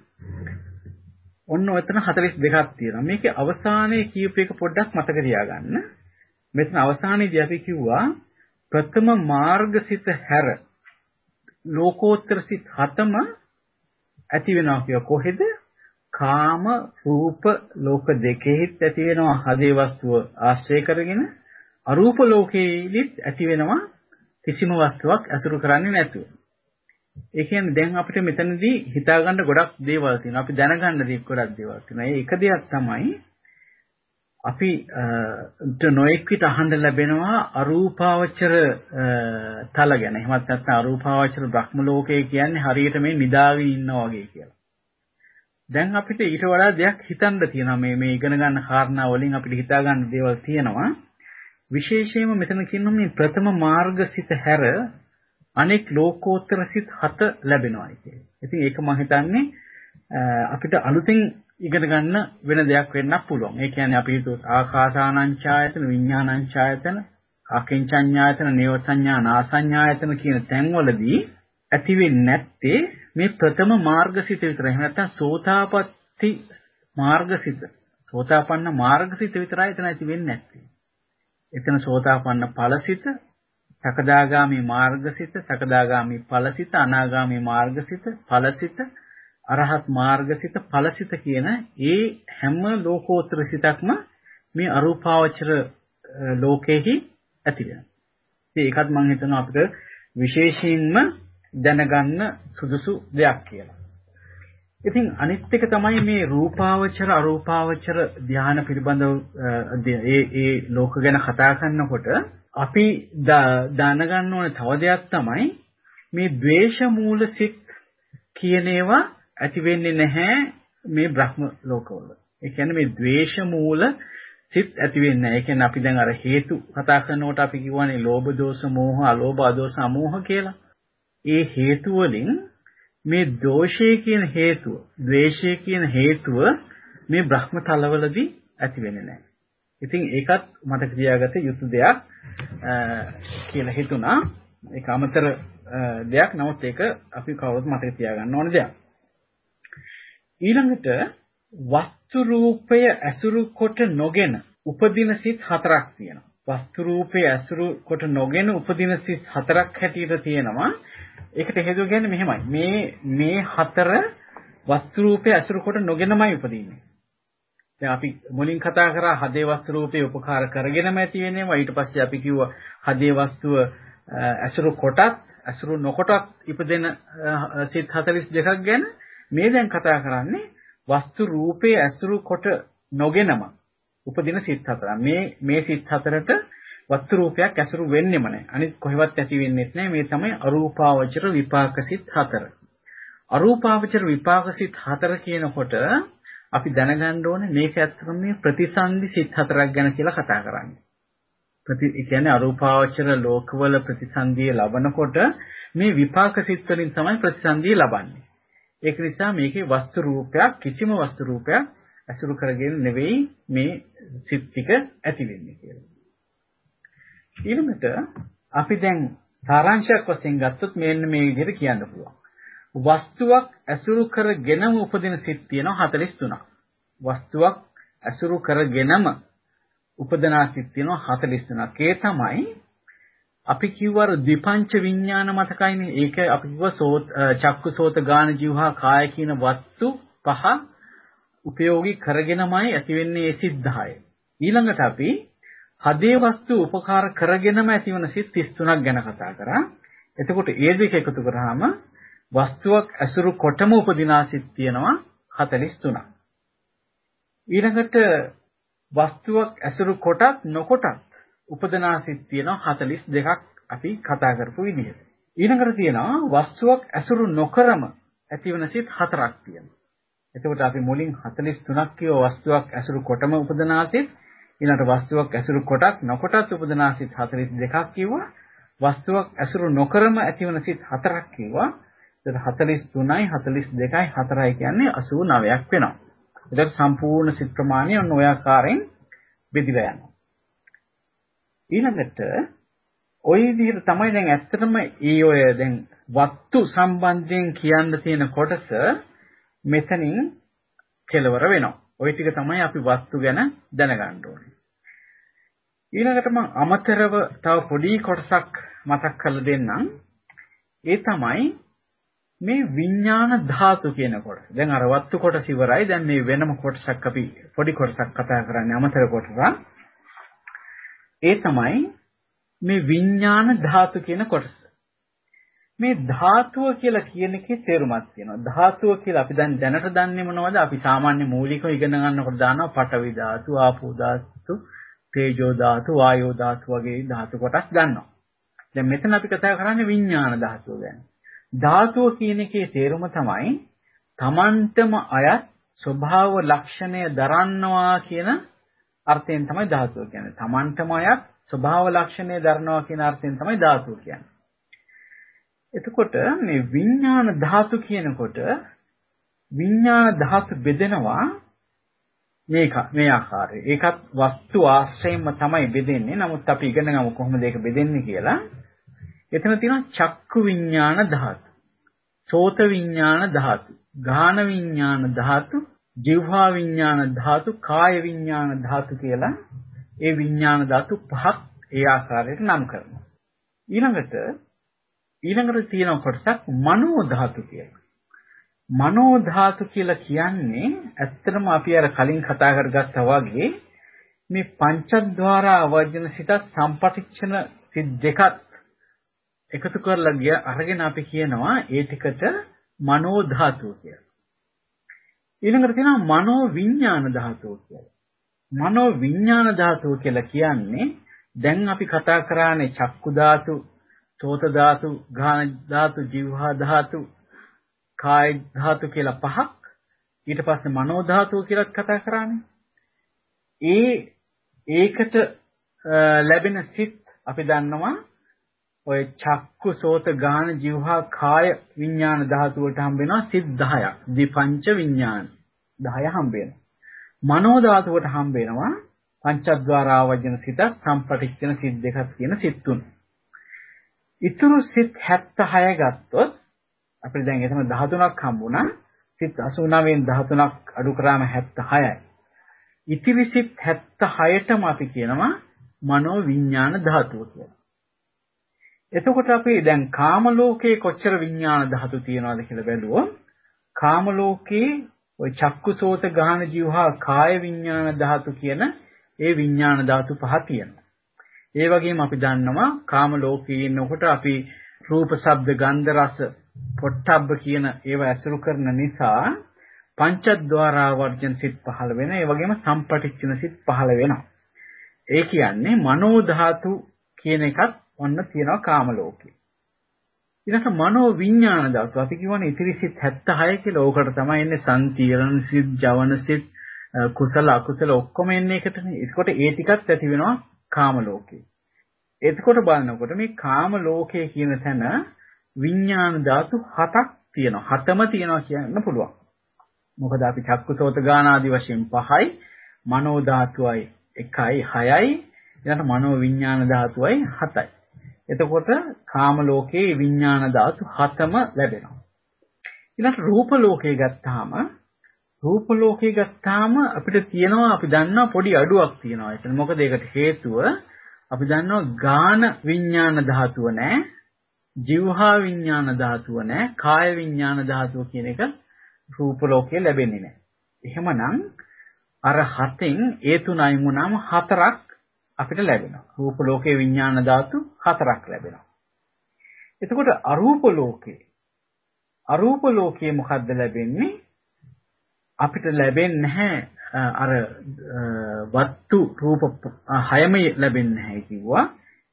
ඔන්න ඔතන 42ක් තියෙනවා. මේකේ අවසානයේ කියූප එක පොඩ්ඩක් මතක තියාගන්න. මෙතන අවසානයේදී අපි කිව්වා ප්‍රථම මාර්ගසිත හැර ලෝකෝත්තර සිත් 7ම ඇති වෙනවා කිය කොහෙද? කාම රූප ලෝක දෙකෙහිත් ඇති වෙනවා. හදේ වස්තුව ආශ්‍රය කරගෙන අරූප ලෝකෙෙහිත් ඇති වෙනවා. කිසිම වස්තුවක් ඇසුරු කරන්නේ නැතුව. ඒ කියන්නේ දැන් අපිට මෙතනදී හිතාගන්න ගොඩක් දේවල් තියෙනවා. අපි දැනගන්න දේ ගොඩක් දේවල් තියෙනවා. ඒ එක දෙයක් තමයි අපි නොඑක් විට අහන්න ලැබෙනවා අරූපාවචර තල ගැන. එහෙමත් නැත්නම් අරූපාවචර බ්‍රහ්ම ලෝකය කියන්නේ හරියට මේ නිදාගෙන ඉන්නා වගේ කියලා. දැන් අපිට ඊට වඩා දෙයක් හිතන්න තියෙනවා මේ මේ ඉගෙන ගන්න කාරණා වලින් අපිට හිතා ගන්න දේවල් තියෙනවා. විශේෂයෙන්ම මෙතන කියනවා මේ ප්‍රථම මාර්ගසිත හැර අනෙක් ලෝකෝත්තර සිත් හත ලැබෙනවායි කියන්නේ. ඉතින් ඒක මම හිතන්නේ අපිට අලුතෙන් ඉගෙන ගන්න වෙන දෙයක් වෙන්නත් පුළුවන්. ඒ කියන්නේ අපි හිතුවොත් ආකාසානංචායතන, විඥානංචායතන, අකින්චඤ්ඤායතන, නේව සංඥා, නාසඤ්ඤායතන කියන තැන්වලදී ඇති වෙන්නේ නැත්තේ මේ ප්‍රථම මාර්ගසිත විතරයි. එහෙම නැත්නම් සෝතාපට්ටි මාර්ගසිත. සෝතාපන්න මාර්ගසිත විතරයි එතන ඇති වෙන්නේ නැත්තේ. එතන සෝතාපන්න ඵලසිත, සකදාගාමි මාර්ගසිත, සකදාගාමි ඵලසිත, අනාගාමි මාර්ගසිත, ඵලසිත අරහත් මාර්ගසිත ඵලසිත කියන ඒ හැම ලෝකෝත්තර සිතක්ම මේ අරූපාවචර ලෝකෙහි ඇති වෙනවා. ඉතින් ඒකත් මම හිතනවා අපිට විශේෂයෙන්ම දැනගන්න සුදුසු දෙයක් කියලා. ඉතින් අනිත් එක තමයි මේ රූපාවචර අරූපාවචර ධානය පිළිබඳව ඒ ඒ ලෝක ගැන කතා කරනකොට අපි දැනගන්න ඕන තව දෙයක් තමයි මේ ද්වේෂ මූල සිත් කියන ඒවා ඇති වෙන්නේ නැහැ මේ බ්‍රහ්ම ලෝකවල. ඒ කියන්නේ මේ ද්වේෂ මූල සිත් ඇති වෙන්නේ නැහැ. ඒ කියන්නේ අපි දැන් අර හේතු කතා කරනකොට අපි කියවනේ ලෝභ දෝෂ මෝහ අලෝභ අදෝෂ අමෝහ කියලා. ඒ හේතු වලින් මේ දෝෂය කියන හේතුව, ද්වේෂය කියන හේතුව මේ බ්‍රහ්ම තලවලදී ඇති වෙන්නේ නැහැ. ඉතින් ඒකත් මතක තියාගත යුතු දෙයක් කියලා හිතුණා. ඒක අමතර දෙයක්. නමුත් ඒක අපි කවුරුත් මතක තියාගන්න ඕන දෙයක්. ඊළඟට වස්තු රූපය ඇසුරු කොට නොගෙන උපදින සිත් හතරක් තියෙනවා. වස්තු රූපය ඇසුරු කොට නොගෙන උපදින සිත් හතරක් හැටියට තියෙනවා. ඒකට හේතුව කියන්නේ මෙහෙමයි. මේ මේ හතර වස්තු රූපය ඇසුරු කොට නොගෙනමයි උපදින්නේ. දැන් අපි මුලින් කතා කරා හදේ වස්තු රූපේ උපකාර කරගෙනම ඇති වෙනේවා. ඊට පස්සේ අපි කිව්වා හදේ වස්තුව ඇසුරු කොටත් ඇසුරු නොකොටත් ඉපදෙන සිත් 42ක් ගැන මේ දැන් කතා කරන්නේ වස්තු රූපේ ඇසුරු කොට නොගෙනම උපදින සිත් හතර. මේ මේ සිත් හතරට වස්තු රූපයක් ඇසුරු වෙන්නෙම නැහැ. අනිත් කොහෙවත් ඇති වෙන්නේ නැහැ. මේ තමයි අරූපාවචර විපාක සිත් හතර. අරූපාවචර විපාක සිත් හතර කියනකොට අපි දැනගන්න ඕනේ මේක ඇත්තටම මේ ප්‍රතිසන්දි සිත් හතරක් ගැන කියලා කතා කරන්නේ. ප්‍රති ඒ කියන්නේ අරූපාවචර ලෝකවල ප්‍රතිසන්දිය ලබනකොට මේ විපාක සිත් වලින් තමයි ප්‍රතිසන්දිය ලබන්නේ. ඒක නිසා මේකේ වස්තු රූපයක් කිසිම වස්තු රූපයක් ඇසුරු කරගෙන නෙවෙයි මේ සිත් ටික ඇති වෙන්නේ කියලා. ඊළඟට අපි දැන් සාරාංශයක් වශයෙන් ගත්තොත් මෙන්න මේ විදිහට කියන්න පුළුවන්. වස්තුවක් ඇසුරු කරගෙනම උපදින සිත් තියෙනවා 43ක්. වස්තුවක් ඇසුරු කරගෙනම උපදනා සිත් තියෙනවා 43ක්. ඒ තමයි අපි කිව්වර ද්විපංච විඥාන මතකයිනේ. ඒක අපි කිව්ව සෝත චක්කු සෝත ගාන જીවහා කාය කියන වස්තු පහ උපයෝගී කරගෙනමයි ඇති වෙන්නේ ඒ සිත් 10. ඊළඟට අපි හදේ වස්තු උපකාර කරගෙනම ඇතිවන සිත් 33ක් ගැන කතා කරා. එතකොට ඒ දෙක එකතු කරාම වස්තුවක් ඇසුරු කොටම උපදිනා සිත් තියෙනවා 43ක්. ඊළඟට වස්තුවක් ඇසුරු කොටත් නොකොටත් උපදනා සිත් තියෙනවා 42ක් අපි කතා කරපු විදිහට. ඊළඟට තියෙනවා වස්තුවක් ඇසුරු නොකරම ඇතිවන සිත් හතරක් තියෙනවා. එතකොට අපි මුලින් 43ක් කියව වස්තුවක් ඇසුරු කොටම උපදනා සිත් ඊළඟට වස්තුවක් ඇසුරු කොටත් නොකොටත් උපදනා සිත් 42ක් කිව්වා. වස්තුවක් ඇසුරු නොකරම ඇතිවන සිත් හතරක් කිව්වා. එතකොට 43යි 42යි 4යි කියන්නේ 89ක් වෙනවා. එතකොට සම්පූර්ණ සිත් ප්‍රමාණය ඔන්න ඔය ආකාරයෙන් බෙදිලා යනවා. ඊළඟට ওই විදිහට තමයි දැන් ඇත්තටම ඊ ඔය දැන් වස්තු සම්බන්ධයෙන් කියන්න තියෙන කොටස මෙතනින් කෙලවර වෙනවා. ওই ටික තමයි අපි වස්තු ගැන දැනගන්න ඕනේ. ඊළඟට මම අමතරව තව පොඩි කොටසක් මතක් කරලා දෙන්නම්. ඒ තමයි මේ විඥාන ධාතු කියන කොටස. දැන් අර වස්තු කොටස ඉවරයි. දැන් මේ වෙනම කොටසක් අපි පොඩි කොටසක් කතා කරන්නේ අමතර කොටසක්. ඒ තමයි මේ විඥාන ධාතු කියන කොටස. මේ ධාතුව කියලා කියන එකේ තේරුමක් තියෙනවා. ධාතුව කියලා අපි දැන් දැනට දන්නේ මොනවද? අපි සාමාන්‍ය මූලිකව ඉගෙන ගන්නකොට දානවා පඨවි ධාතු, ආපෝ ධාතු, තේජෝ ධාතු, වායෝ ධාතු වගේ ධාතු කොටස් ගන්නවා. දැන් මෙතන අපි කතා කරන්නේ විඥාන ධාතුව ගැන. ධාතුව කියන එකේ තේරුම තමයි තමන්ටම අයත් ස්වභාව ලක්ෂණය දරන්නවා කියන අර්ථයෙන් තමයි ධාතුව කියන්නේ. තමන්ටම අයත් ස්වභාව ලක්ෂණය දරනවා කියන අර්ථයෙන් තමයි ධාතුව කියන්නේ. එතකොට මේ විඥාන ධාතු කියනකොට විඥාන ධාතු බෙදෙනවා මේක මේ ආකාරයේ. ඒකත් වස්තු ආශ්‍රයෙන්ම තමයි බෙදෙන්නේ. නමුත් අපි ඉගෙන ගමු කොහොමද ඒක බෙදෙන්නේ කියලා. එතන තියෙනවා චක්කු විඥාන ධාතු. සෝත විඥාන ධාතු. ගාන විඥාන ධාතු. જીවහා විඥාන ධාතු. කාය විඥාන ධාතු කියලා ඒ විඥාන ධාතු පහක් ඒ ආකාරයට නම් කරනවා. ඊළඟට ඊළඟට තියෙන කොටසක් මනෝ ධාතු කියලා. මනෝ ධාතු කියලා කියන්නේ ඇත්තටම අපි අර කලින් කතා කරගත්තා වගේ මේ පංචද්වාර අවර්ජන සිත සම්පටිච්ඡන සිත් දෙකත් එකතු කරලා ගිය අරගෙන අපි කියනවා ඒ ටිකට මනෝ ධාතුව කියලා. ඊළඟට තියෙනවා මනෝ විඥාන ධාතුව කියලා. මනෝ විඥාන ධාතුව කියලා කියන්නේ දැන් අපි කතා කරානේ චක්කු ධාතු, සෝත ධාතු, ගාන ධාතු, જીවහා ධාතු, කාය ධාතු කියලා පහක්. ඊට පස්සේ මනෝ ධාතුව කියලා කතා කරානේ. ඒ ඒකට ලැබෙන සිත් අපි දන්නවා ඔය චක්කු සෝත ගාන જીවහා කාය විඥාන ධාතු වලට හම්බ වෙනවා සිත් 10ක්. දීපංච විඥාන 10 හම්බ වෙනවා. මනෝ ධාතුවට හම්බ වෙනවා පංචද්වාරාවජන සිත සම්පටිච්ඡන සිත් දෙකක් කියන සිත් තුන. ඉතුරු සිත් 76 ගත්තොත් අපිට දැන් එතන 13ක් හම්බුණා. සිත් 89න් 13ක් අඩු කරාම 76යි. ඉතිරි සිත් 76ටම අපි කියනවා මනෝ විඥාන ධාතුව කියලා. එතකොට අපි දැන් කාම ලෝකේ කොච්චර විඥාන ධාතු තියෙනවද කියලා බැලුවොත් කාම ලෝකේ ওই චක්කුසෝත ගාන ජීවහා කාය විඥාන ධාතු කියන ඒ විඥාන ධාතු පහ තියෙනවා. ඒ වගේම අපි දන්නවා කාම ලෝකයේ ඉන්නකොට අපි රූප, ශබ්ද, ගන්ධ, රස, පොට්ටබ්බ කියන ඒවා ඇසුරු කරන නිසා පංචද්වාරා වර්ජන සිත් පහළ වෙන ඒ වගේම සම්පටිච්චන සිත් පහළ වෙනවා. ඒ කියන්නේ මනෝ ධාතු කියන එකත් ඔන්න තියෙනවා කාම ලෝකේ. ඊළඟට මනෝ විඥාන ධාතු අපි කියවනේ ඉතිරි සිත් 76 කියලා. ඕකට තමයි එන්නේ සංකීර්ණ සිත්, ජවන සිත්, කුසල අකුසල ඔක්කොම එන්නේ එකටනේ. ඒකකොට ඒ ටිකත් ඇති වෙනවා කාම ලෝකේ. එතකොට බලනකොට මේ කාම ලෝකයේ කියන තැන විඥාන ධාතු හතක් තියෙනවා. හතම තියෙනවා කියන්න පුළුවන්. මොකද අපි චක්කුසෝත ගාන ආදී වශයෙන් පහයි, මනෝ ධාතුවයි 1යි 6යි, ඊළඟට මනෝ විඥාන ධාතුවයි 7යි. එතකොට කාම ලෝකේ විඥාන ධාතු හතම ලැබෙනවා. ඊළඟ රූප ලෝකේ ගත්තාම රූප ලෝකේ ගත්තාම අපිට තියෙනවා අපි දන්නවා පොඩි අඩුවක් තියෙනවා. එතන මොකද ඒකට හේතුව අපි දන්නවා ගාන විඥාන ධාතුව නැහැ. જીවහා විඥාන ධාතුව නැහැ. කාය විඥාන ධාතුව කියන එක රූප ලෝකේ ලැබෙන්නේ නැහැ. එහෙමනම් අර හතෙන් ඒ තුනයි වුණාම හතරක් අපිට ලැබෙනවා. රූප ලෝකේ විඥාන ධාතු හතරක් ලැබෙනවා. එතකොට අරූප ලෝකේ අරූප ලෝකයේ මොකද්ද ලැබෙන්නේ? අපිට ලැබෙන්නේ නැහැ අර වත්තු රූප හයම ලැබෙන්නේ නැහැ කිව්වා.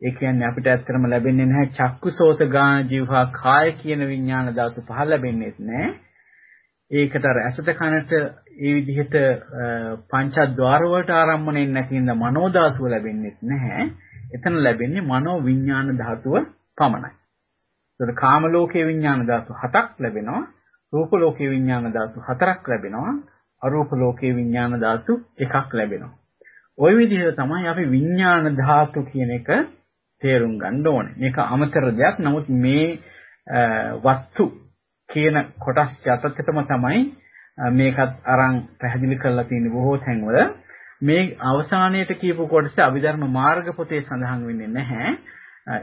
ඒ කියන්නේ අපිට ඇත්තටම ලැබෙන්නේ නැහැ චක්කුසෝත ගාන ජීවහා කාය කියන විඥාන ධාතු පහ ලැබෙන්නේ නැහැ. ඒකට අර ඇසට කනට ඒ විදිහට පංචද්වාර වලට ආරම්භණයෙන් නැතිනම් මනෝ ධාතුව ලැබෙන්නේ නැහැ. එතන ලැබෙන්නේ මනෝ විඥාන ධාතුව පමණයි. ඒතකොට කාම ලෝකයේ විඥාන ධාතු හතක් ලැබෙනවා. රූප ලෝකයේ විඥාන ධාතු හතරක් ලැබෙනවා. අරූප ලෝකයේ විඥාන ධාතු එකක් ලැබෙනවා. ওই විදිහට තමයි අපි විඥාන ධාතු කියන එක තේරුම් ගන්න ඕනේ. මේක අමතර දෙයක්. නමුත් මේ වස්තු කියන කොටස් යටතටම තමයි මේකත් අරන් පැහැදිලි කරලා තියෙන බොහෝ තැන්වල මේ අවසානයේට කියපු කොටස අභිධර්ම මාර්ග පොතේ සඳහන් වෙන්නේ නැහැ.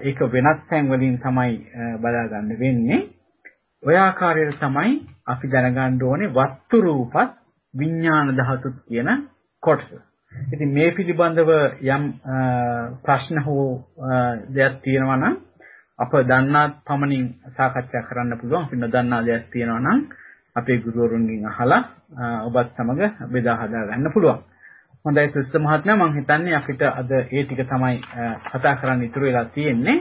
ඒක වෙනත් තැන් වලින් තමයි බලා ගන්න වෙන්නේ. ඔය ආකාරයට තමයි අපි දැනගන්න ඕනේ වස්තු රූපත් විඥාන ධාතුත් කියන කොටස. ඉතින් මේ පිළිබඳව යම් ප්‍රශ්න හෝ දෙයක් තියෙනවා නම් අප දන්නා පමණින් සාකච්ඡා කරන්න පුළුවන්. අපි නොදන්නා දෙයක් තියෙනවා නම් අපේ ගුරුවරුන්ගෙන් අහලා ඔබත් සමග බෙදා හදා ගන්න පුළුවන්. හොඳයි සුස්ත මහත්මයා මම හිතන්නේ අපිට අද ඒ ටික තමයි කතා කරන්න ඉතුරු වෙලා තියෙන්නේ.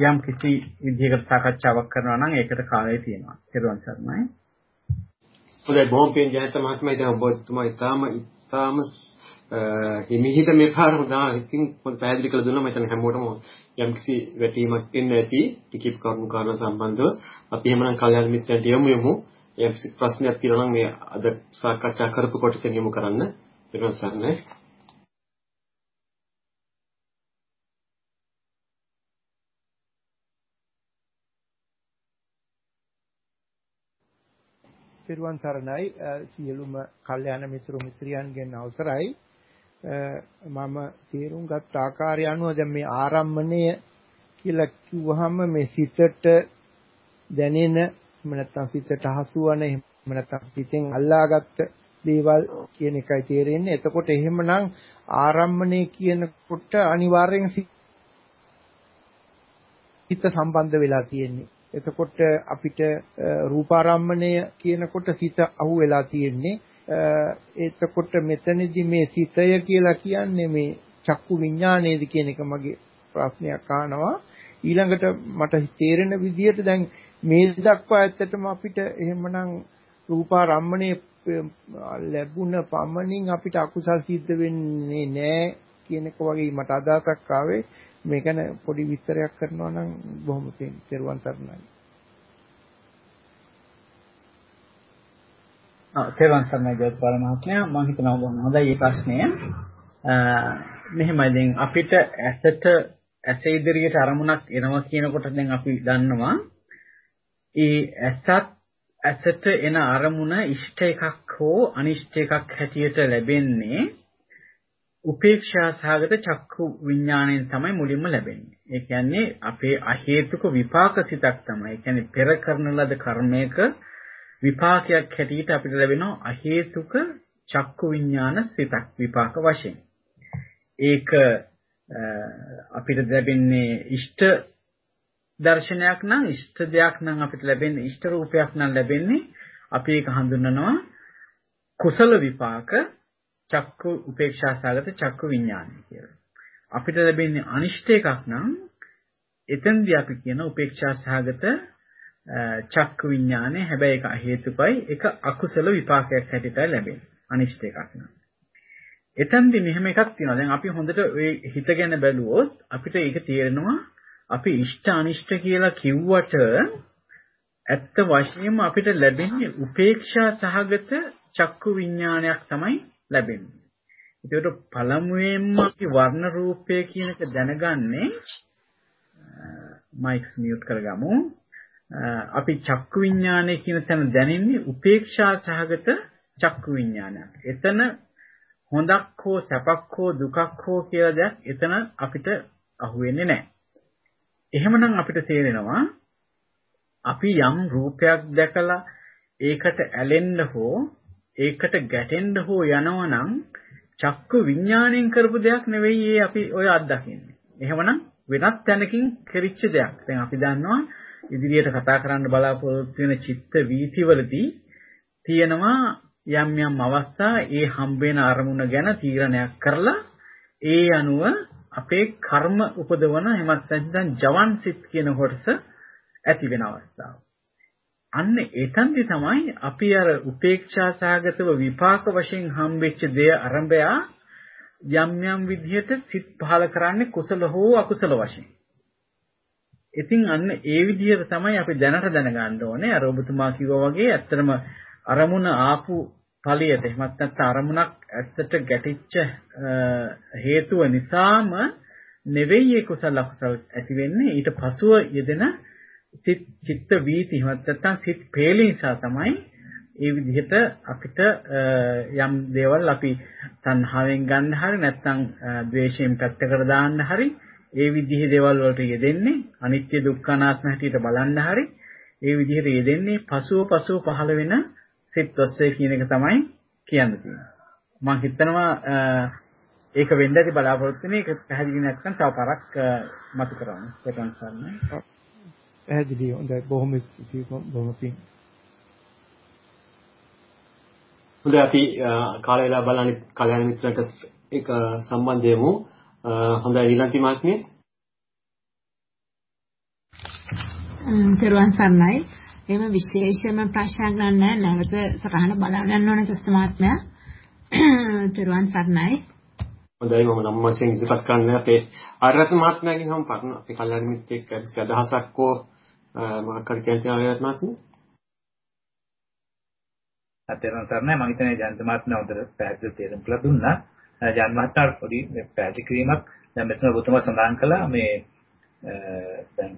යම් කිසි විදිහකට සාකච්ඡාවක් කරනවා නම් ඒකට කාලය තියෙනවා. ඊළඟ සර්ණයි. හොඳයි බොහොම පින් ජයත මහත්මයා ඉතින් ඔබතුමා ඉතාම ඉතාම හිමිහිට මේ පාරම ගා ඉතින් පොඩි පැහැදිලි කළ දුන්නා. මම හිතන්නේ හැමෝටම යම්කිසි වැටීමක් එන්න ඇති. ටිකිප් කරුණු කාරණා සම්බන්ධව. අපි එහෙමනම් කල්යාණ මිත්‍රයන්ට යමු යමු. යම්කිසි ප්‍රශ්නයක් තියෙනවා නම් මේ අද සාකච්ඡා කරපු කොටසෙන් යමු කරන්න. ඊට සරණයි සිරුවන් සරණයි සියලුම කල්යාණ මිත්‍ර මිත්‍රියන්ගෙන් අවසරයි මම තේරුම් ගත් ආකාරය අනුව දැන් මේ ආරම්මණය කියලා කිව්වහම මේ සිතට දැනෙන එහෙම නැත්නම් සිතට හසුවන එහෙම නැත්නම් සිතෙන් අල්ලාගත්ත දේවල් කියන එකයි තේරෙන්නේ. එතකොට එහෙමනම් ආරම්මණය කියනකොට අනිවාර්යෙන් සිත සම්බන්ධ වෙලා තියෙන්නේ. එතකොට අපිට රූපාරම්මණය කියනකොට සිත අහු වෙලා තියෙන්නේ. එතකොට මෙතනදී මේ සිතය කියලා කියන්නේ මේ චක්කු විඥානයේද කියන එක මගේ ප්‍රශ්නයක් අහනවා. ඊළඟට මට තේරෙන විදිහට දැන් මේ දක්වා ඇත්තටම අපිට එහෙමනම් රූපාරම්මණය ලැබුණ පමණින් අපිට අකුසල් සිද්ධ වෙන්නේ නැහැ කියන එක වගේ මට අදහසක් ආවේ මේක ගැන පොඩි විස්තරයක් කරනවා නම් බොහොම තෙරුවන් සරණයි. ආ තෙරුවන් සරණයි ජයපාල මහත්මයා මම හිතනවා බොහොම හොඳයි මේ ප්‍රශ්නය. මෙහෙමයි දැන් අපිට ඇසට ඇස ඉදිරියට අරමුණක් එනවා කියනකොට දැන් අපි දන්නවා ඒ ඇසත් ඇසට එන අරමුණ ඉෂ්ට එකක් හෝ අනිෂ්ට එකක් හැටියට ලැබෙන්නේ උපේක්ෂා සහගත චක්කු විඥාණයෙන් තමයි මුලින්ම ලැබෙන්නේ. ඒ කියන්නේ අපේ අහේතුක විපාක සිතක් තමයි. ඒ කියන්නේ පෙර කරන ලද කර්මයක විපාකයක් හැටියට අපිට ලැබෙන අහේතුක චක්කු විඥාන සිතක් විපාක වශයෙන්. ඒක අපිට ලැබෙන්නේ ඉෂ්ට දර්ශනයක් නම් ඉෂ්ට දෙයක් නම් අපිට ලැබෙන්නේ ඉෂ්ට රූපයක් නම් ලැබෙන්නේ අපි ඒක හඳුන්වනවා කුසල විපාක චක්කු උපේක්ෂා සාගත චක්කු විඥානය කියලා. අපිට ලැබෙන්නේ අනිෂ්ට එකක් නම් එතෙන්දී අපි කියන උපේක්ෂා සාගත චක්කු විඥානය හැබැයි ඒක හේතුපයි ඒක අකුසල විපාකයක් හැටියට ලැබෙන්නේ. අනිෂ්ට එකක් නම්. එතෙන්දී මෙහෙම එකක් තියෙනවා. දැන් අපි හොඳට ওই හිත ගැන බැලුවොත් අපිට ඒක තේරෙනවා අපි ඉෂ්ට අනිෂ්ට කියලා කිව්වට ඇත්ත වශයෙන්ම අපිට ලැබෙන්නේ උපේක්ෂා සහගත චක්කු විඥානයක් තමයි ලැබෙන්නේ. ඒකට පළමුවෙන්ම අපි වර්ණ රූපය කියන එක දැනගන්නේ මයික්ස් මියුට් කරගමු. අපි චක්කු විඥානය කියන තැන දැනෙන්නේ උපේක්ෂා සහගත චක්කු විඥානයක්. එතන හොඳක් හෝ සැපක් හෝ දුකක් හෝ කියලා දෙයක් එතන අපිට අහුවෙන්නේ නැහැ. එහෙමනම් අපිට තේරෙනවා අපි යම් රූපයක් දැකලා ඒකට ඇලෙන්න හෝ ඒකට ගැටෙන්න හෝ යනවනම් චක්කු විඥාණයෙන් කරපු දෙයක් නෙවෙයි ඒ අපි ඔය අත්දකින්නේ. එහෙමනම් වෙනත් තැනකින් කෙරිච්ච දෙයක්. දැන් අපි දන්නවා ඉදිරියට කතා කරන්න බලාපොරොත්තු වෙන චිත්ත වීතිවලදී තියෙනවා යම් යම් අවස්ථා ඒ හම්බෙන අරමුණ ගැන තීරණයක් කරලා ඒ අනුව අපේ කර්ම උපදවන එමත් නැත්නම් ජවන් සිත් කියන කොටස ඇති වෙන අවස්ථාව. අන්න එතෙන්දි තමයි අපි අර උපේක්ෂා සාගතව විපාක වශයෙන් හම්බෙච්ච දේ අරඹයා යම් යම් විදිහට සිත් පහල කරන්නේ කුසල හෝ අකුසල වශයෙන්. ඉතින් අන්න ඒ විදිහට තමයි අපි දැනට දැනගන්න ඕනේ. අර ඔබතුමා කිව්වා වගේ ඇත්තටම අරමුණ ආපු ඵලියට එහෙමත් නැත්නම් අරමුණක් ඇත්තට ගැටිච්ච හේතුව නිසාම නෙවෙයි ඒ කුසල අකුසල ඇති වෙන්නේ ඊට පසුව යෙදෙන සිත් චිත්ත වීති එහෙමත් නැත්නම් සිත් පේලි නිසා තමයි ඒ විදිහට අපිට යම් දේවල් අපි තණ්හාවෙන් ගන්න හරි නැත්නම් ද්වේෂයෙන් පැත්තකට දාන්න හරි ඒ විදිහේ දේවල් වලට යෙදෙන්නේ අනිත්‍ය දුක්ඛ අනාත්ම හැටියට බලන්න හරි ඒ විදිහට යෙදෙන්නේ පසුව පසුව පහළ වෙන සිත් ඔස්සේ කියන එක තමයි කියන්න තියෙන්නේ. මම හිතනවා ඒක වෙන්න ඇති බලාපොරොත්තු වෙන එක පැහැදිලි නැත්නම් තව පාරක් මතු කරන්න. ඒක අන්සන්නේ. පැහැදිලි හොඳයි බොහොම ස්තුතියි බොහොම පිං. හොඳයි අපි කාලය වෙලා බලන්නේ කල්‍යාණ මිත්‍රට ඒක සම්බන්ධ වෙමු. හොඳයි ඊළඟ මාත්මිය. තෙරුවන් සරණයි. එහෙම විශේෂම ප්‍රශ්නයක් නැහැ. නැවත සටහන බලා ගන්න ඕනේ තස්මාත්මයා. [clears throat] තෙරුවන් සරණයි. හොඳයි මම නම් වශයෙන් ඉදිරිපත් කරන්නේ අපේ ආරත් මහත්මයාගෙන් නම් පරණ අපේ කල්යාණ මිත්‍රෙක් අදහසක් හෝ මොකක් හරි කියලා තියෙනවා ආරත් මහත්මයා. අතේරන සරණයි මම හිතන්නේ ජයන්ත මහත්මයා හොඳට පැහැදිලි තේරුම් කළා දුන්නා. ජයන්ත මහත්මයා පොඩි පැහැදිලි කිරීමක් දැන් මෙතන ඔබතුමා සඳහන් කළා මේ දැන්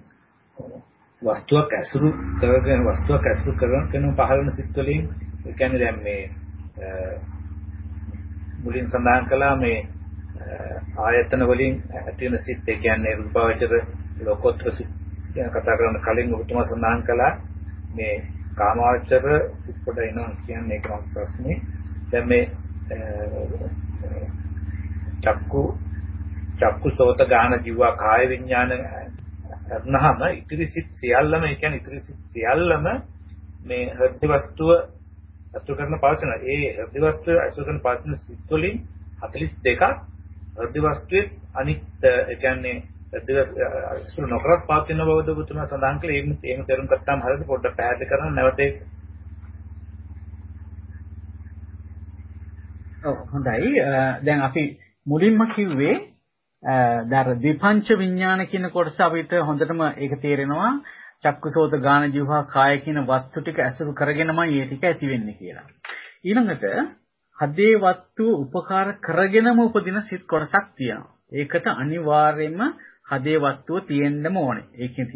වස්තුවක් ඇසුරු කරගෙන වස්තුවක් ඇසුරු කරන කෙනෙකු පහළ වෙන සිත් වලින් ඒ කියන්නේ දැන් මේ මුලින් සඳහන් කළා මේ ආයතන වලින් ඇති වෙන සිත් ඒ කියන්නේ රූපාවචර ලෝකෝත්තර සිත් ගැන කතා කරන කලින් ඔබතුමා සඳහන් කළා මේ කාමාවචර සිත් කොට එනවා කියන්නේ ඒක මම ප්‍රශ්නේ. දැන් මේ චක්කු චක්කු සෝත ගාන ජීවා කාය විඥාන කරනහම ඉතිරි සිත් සියල්ලම ඒ කියන්නේ ඉතිරි සිත් සියල්ලම මේ හෘද වස්තුව අසු කරන පවසන ඒ හෘද වස්තුව අසු කරන පවසන සිත් වලින් 42ක් හෘද වස්තුවේ අනිත් ඒ කියන්නේ ඉස්සර නොකරත් පාස් වෙන බවද ඔබතුමා සඳහන් කළේ. එහෙම එහෙම තේරුම් ගත්තාම හරියද පොඩ්ඩක් පැහැදිලි කරන්න. නැවත ඒක. ඔව් හොඳයි. දැන් අපි මුලින්ම කිව්වේ දර විපංච විඥාන කියන කොටස අපිට හොඳටම ඒක තේරෙනවා. චක්කුසෝත ගාන ජීවහා කාය කියන වස්තු ටික ඇසුරු කරගෙනමයි මේ ටික ඇති වෙන්නේ කියලා. ඊළඟට හදේ වස්තු උපකාර කරගෙනම උපදින සිත් කොටසක් තියෙනවා. ඒකට අනිවාර්යයෙන්ම හදේ වස්තුව තියෙන්නම ඕනේ. ඒකෙන්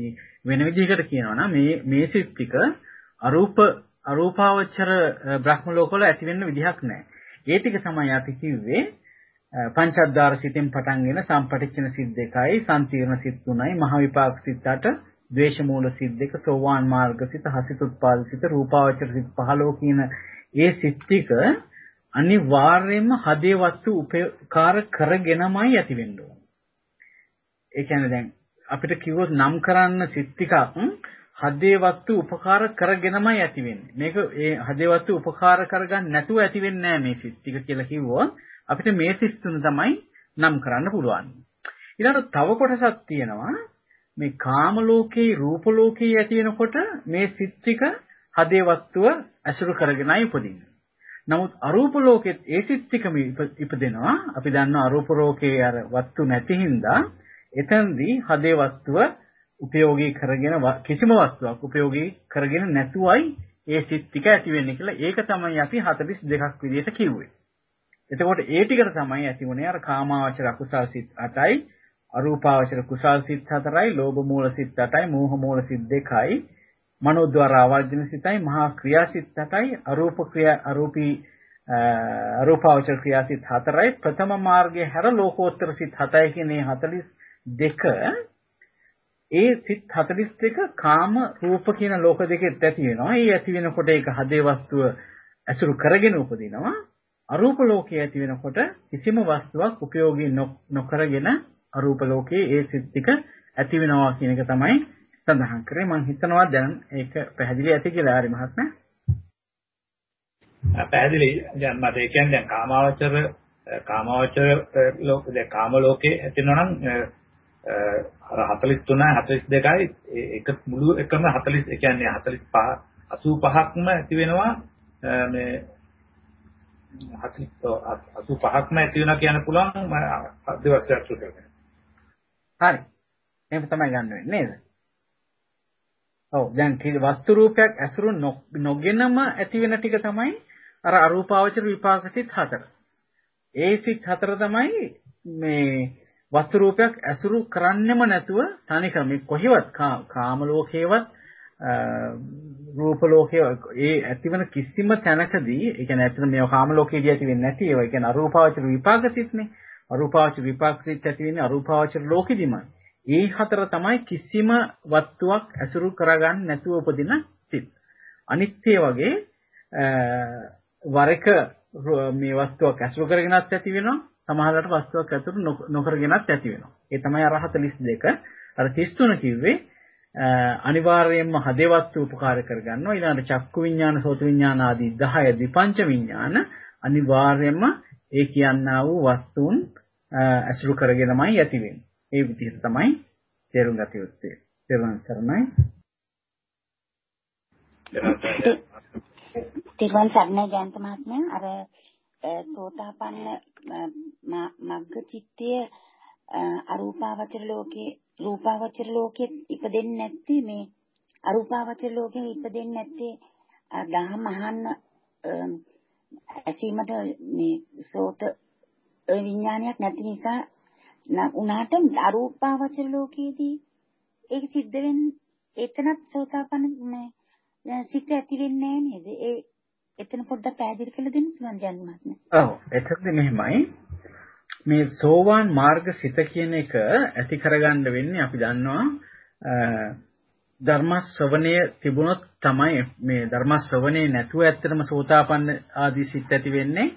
වෙන විදිහකට කියනවා නම් මේ මේ සිත් ටික අරූප අරූපාවචර බ්‍රහ්ම ලෝකවල ඇති වෙන්න විදිහක් නැහැ. ඒ ටික තමයි අපි කිව්වේ පංචද්වාර සිතෙන් පටන්ගෙන සම්පටිච්ඡන සිත් දෙකයි, සම්තිර්ණ සිත් තුනයි, මහ විපාක සිත් 8, ද්වේෂ මූල සිත් දෙක, සෝවාන් මාර්ග සිත, හසිත උත්පාද සිත, රූපාවචර සිත් 15 කියන ඒ සිත් ටික අනිවාර්යයෙන්ම හදේ වස්තු උපකාර කරගෙනමයි ඇති වෙන්න ඕන. ඒ කියන්නේ දැන් අපිට කිව්වොත් නම් කරන්න සිත් ටිකක් හදේ වස්තු උපකාර කරගෙනමයි ඇති වෙන්නේ. මේක ඒ හදේ වස්තු උපකාර කරගන්න නැතුව ඇති වෙන්නේ නැහැ මේ සිත් ටික කියලා කිව්වොත් අපිට මේ සිත් තුන තමයි නම් කරන්න පුළුවන්. ඊළඟට තව කොටසක් තියෙනවා මේ කාම ලෝකේ රූප ලෝකේ ඇති වෙනකොට මේ සිත් ටික හදේ වස්තුව ඇසුරු කරගෙනයි උපදින්නේ. නමුත් අරූප ලෝකෙත් ඒ සිත් ටිකම ඉපදෙනවා. අපි දන්නවා අරූප ලෝකේ අර වස්තු නැති හින්දා එතනදී හදේ වස්තුව උපයෝගී කරගෙන කිසිම වස්තුවක් උපයෝගී කරගෙන නැතුවයි ඒ සිත් ටික ඇති වෙන්නේ කියලා ඒක තමයි අපි 42ක් විදිහට කිව්වේ. එතකොට ඒ ටිකට තමයි ඇතිවුනේ අර කාමාවචර අකුසල් සිත් 8යි, අරූපාවචර කුසල් සිත් 4යි, ලෝභ මූල සිත් 8යි, මෝහ මූල සිත් 2යි, මනෝද්වාර ආවර්ජන සිතයි, මහා ක්‍රියා සිත් 8යි, අරූප ක්‍රියා අරූපී අරූපාවචර ක්‍රියා සිත් 4යි, ප්‍රථම මාර්ගයේ හැර ලෝකෝත්තර සිත් 7යි කියන මේ 42 ඒ සිත් 42 කාම රූප කියන ලෝක දෙකෙත් ඇති වෙනවා. ඒ ඇති වෙනකොට ඒක හදේ වස්තුව ඇසුරු කරගෙන උපදිනවා. අරූප ලෝකයේ ඇති වෙනකොට කිසිම වස්තුවක් උපයෝගී නොකරගෙන අරූප ලෝකයේ ඒ සිත් ටික ඇති වෙනවා කියන එක තමයි සඳහන් කරේ මම හිතනවා දැන් ඒක පැහැදිලි ඇති කියලා හරි මහත්මයා පැහැදිලි දැන් මට ඒ කියන්නේ දැන් කාමාවචර කාමාවචර ලෝක දැන් කාම ලෝකේ ඇතිවෙනවා නම් අර 43 42යි එක මුළු එකම 40 ඒ කියන්නේ 45 85ක්ම ඇති වෙනවා මේ 85ක්ම ඇති වෙනවා කියන්න පුළුවන් දවසක් තුනකට. හරි. එහෙම තමයි ගන්න වෙන්නේ නේද? ඔව් දැන් වස්තු රූපයක් ඇසුරු නොගෙනම ඇති වෙන ටික තමයි අර අරූපාවචර විපාක සිත් හතර. ඒ සිත් හතර තමයි මේ වස්තු රූපයක් ඇසුරු කරන්නෙම නැතුව තනිකර මේ කොහෙවත් කාම ලෝකේවත් රූප ලෝකයේ ඒ ඇතිවන කිසිම තැනකදී ඒ කියන්නේ ඇත්තට මේ කාම ලෝකයේදී ඇති වෙන්නේ නැති ඒවා. ඒ කියන්නේ අරූපාවචර විපාක සිත්නේ. අරූපාවචර විපාක සිත් ඇති වෙන්නේ අරූපාවචර ලෝකෙදිමයි. ඒ හතර තමයි කිසිම වස්තුවක් ඇසුරු කරගන්න නැතුව උපදින සිත්. අනිත්‍ය වගේ වර එක මේ වස්තුවක් ඇසුරු කරගෙනත් ඇති වෙනවා. සමහරවිට වස්තුවක් ඇසුරු නොකරගෙනත් ඇති වෙනවා. ඒ තමයි අර 42. අර 33 කිව්වේ අනිවාර්යයෙන්ම හදේවස්තු උපකාර කරගන්නවා ඊළඟට චක්කු විඤ්ඤාණ සෝත විඤ්ඤාණ ආදී 10 විපංච විඤ්ඤාණ අනිවාර්යයෙන්ම ඒ කියන්නා වූ වස්තුන් අසුරු කරගෙනමයි ඇති වෙන්නේ. ඒ විදිහට තමයි තේරුම් ගත යුත්තේ. තේරුම් සරණයි. තිරුවන් සරණයි ජයන්ත මහත්මයා අර සෝතාපන්න මග්ග චිත්තය අරූපාවචර ලෝකේ රූපාවචර ලෝකෙත් ඉපදෙන්නේ නැත්තේ මේ අරූපාවචර ලෝකෙ ඉපදෙන්නේ නැත්තේ දහම් අහන්න ඇසීමට මේ සෝත විඥානයක් නැති නිසා උනාට අරූපාවචර ලෝකයේදී ඒක සිද්ධ වෙන්නේ එතනත් සෝතාපන්න මේ සිත ඇති වෙන්නේ නේද? ඒ එතන පොඩ්ඩක් පැහැදිලි කරලා දෙන්න පුළුවන් ජන්මත් නේ. ඔව් එතකොට මෙහෙමයි. මේ සෝවාන් මාර්ග සිත කියන එක ඇති කරගන්න වෙන්නේ අපි දන්නවා ධර්ම ශ්‍රවණය තිබුණොත් තමයි මේ ධර්ම ශ්‍රවණේ නැතුව ඇත්තටම සෝතාපන්න ආදී සිත් ඇති වෙන්නේ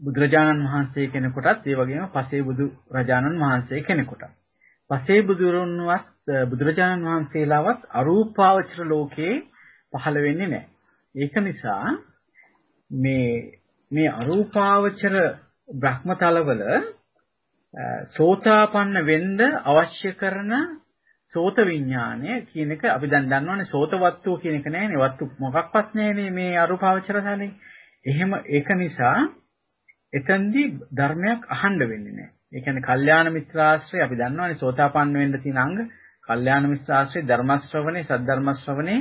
බුදුරජාණන් වහන්සේ කෙනෙකුටත් ඒ වගේම පසේ බුදු රජාණන් වහන්සේ කෙනෙකුටත් පසේ බුදුරුන්වත් බුදුරජාණන් වහන්සේලාවත් අරූපාවචර ලෝකේ පහළ වෙන්නේ නැහැ. ඒක නිසා මේ මේ අරූපාවචර බ්‍රහ්මතලවල සෝතාපන්න වෙන්න අවශ්‍ය කරන සෝත විඥානය කියන එක අපි දැන් දන්නවනේ සෝතවත්තු කියන එක නෑනේ වත්තු මොකක්වත් නෑනේ මේ අරූපාවචර තලේ. එහෙම ඒක නිසා එතෙන්දී ධර්මයක් අහන්න වෙන්නේ නෑ. ඒ කියන්නේ කල්යාණ මිත්‍රාශ්‍රය අපි දන්නවනේ සෝතාපන්න වෙන්න තියෙන අංග. කල්යාණ මිත්‍රාශ්‍රය ධර්ම ශ්‍රවණේ සද්ධර්ම ශ්‍රවණේ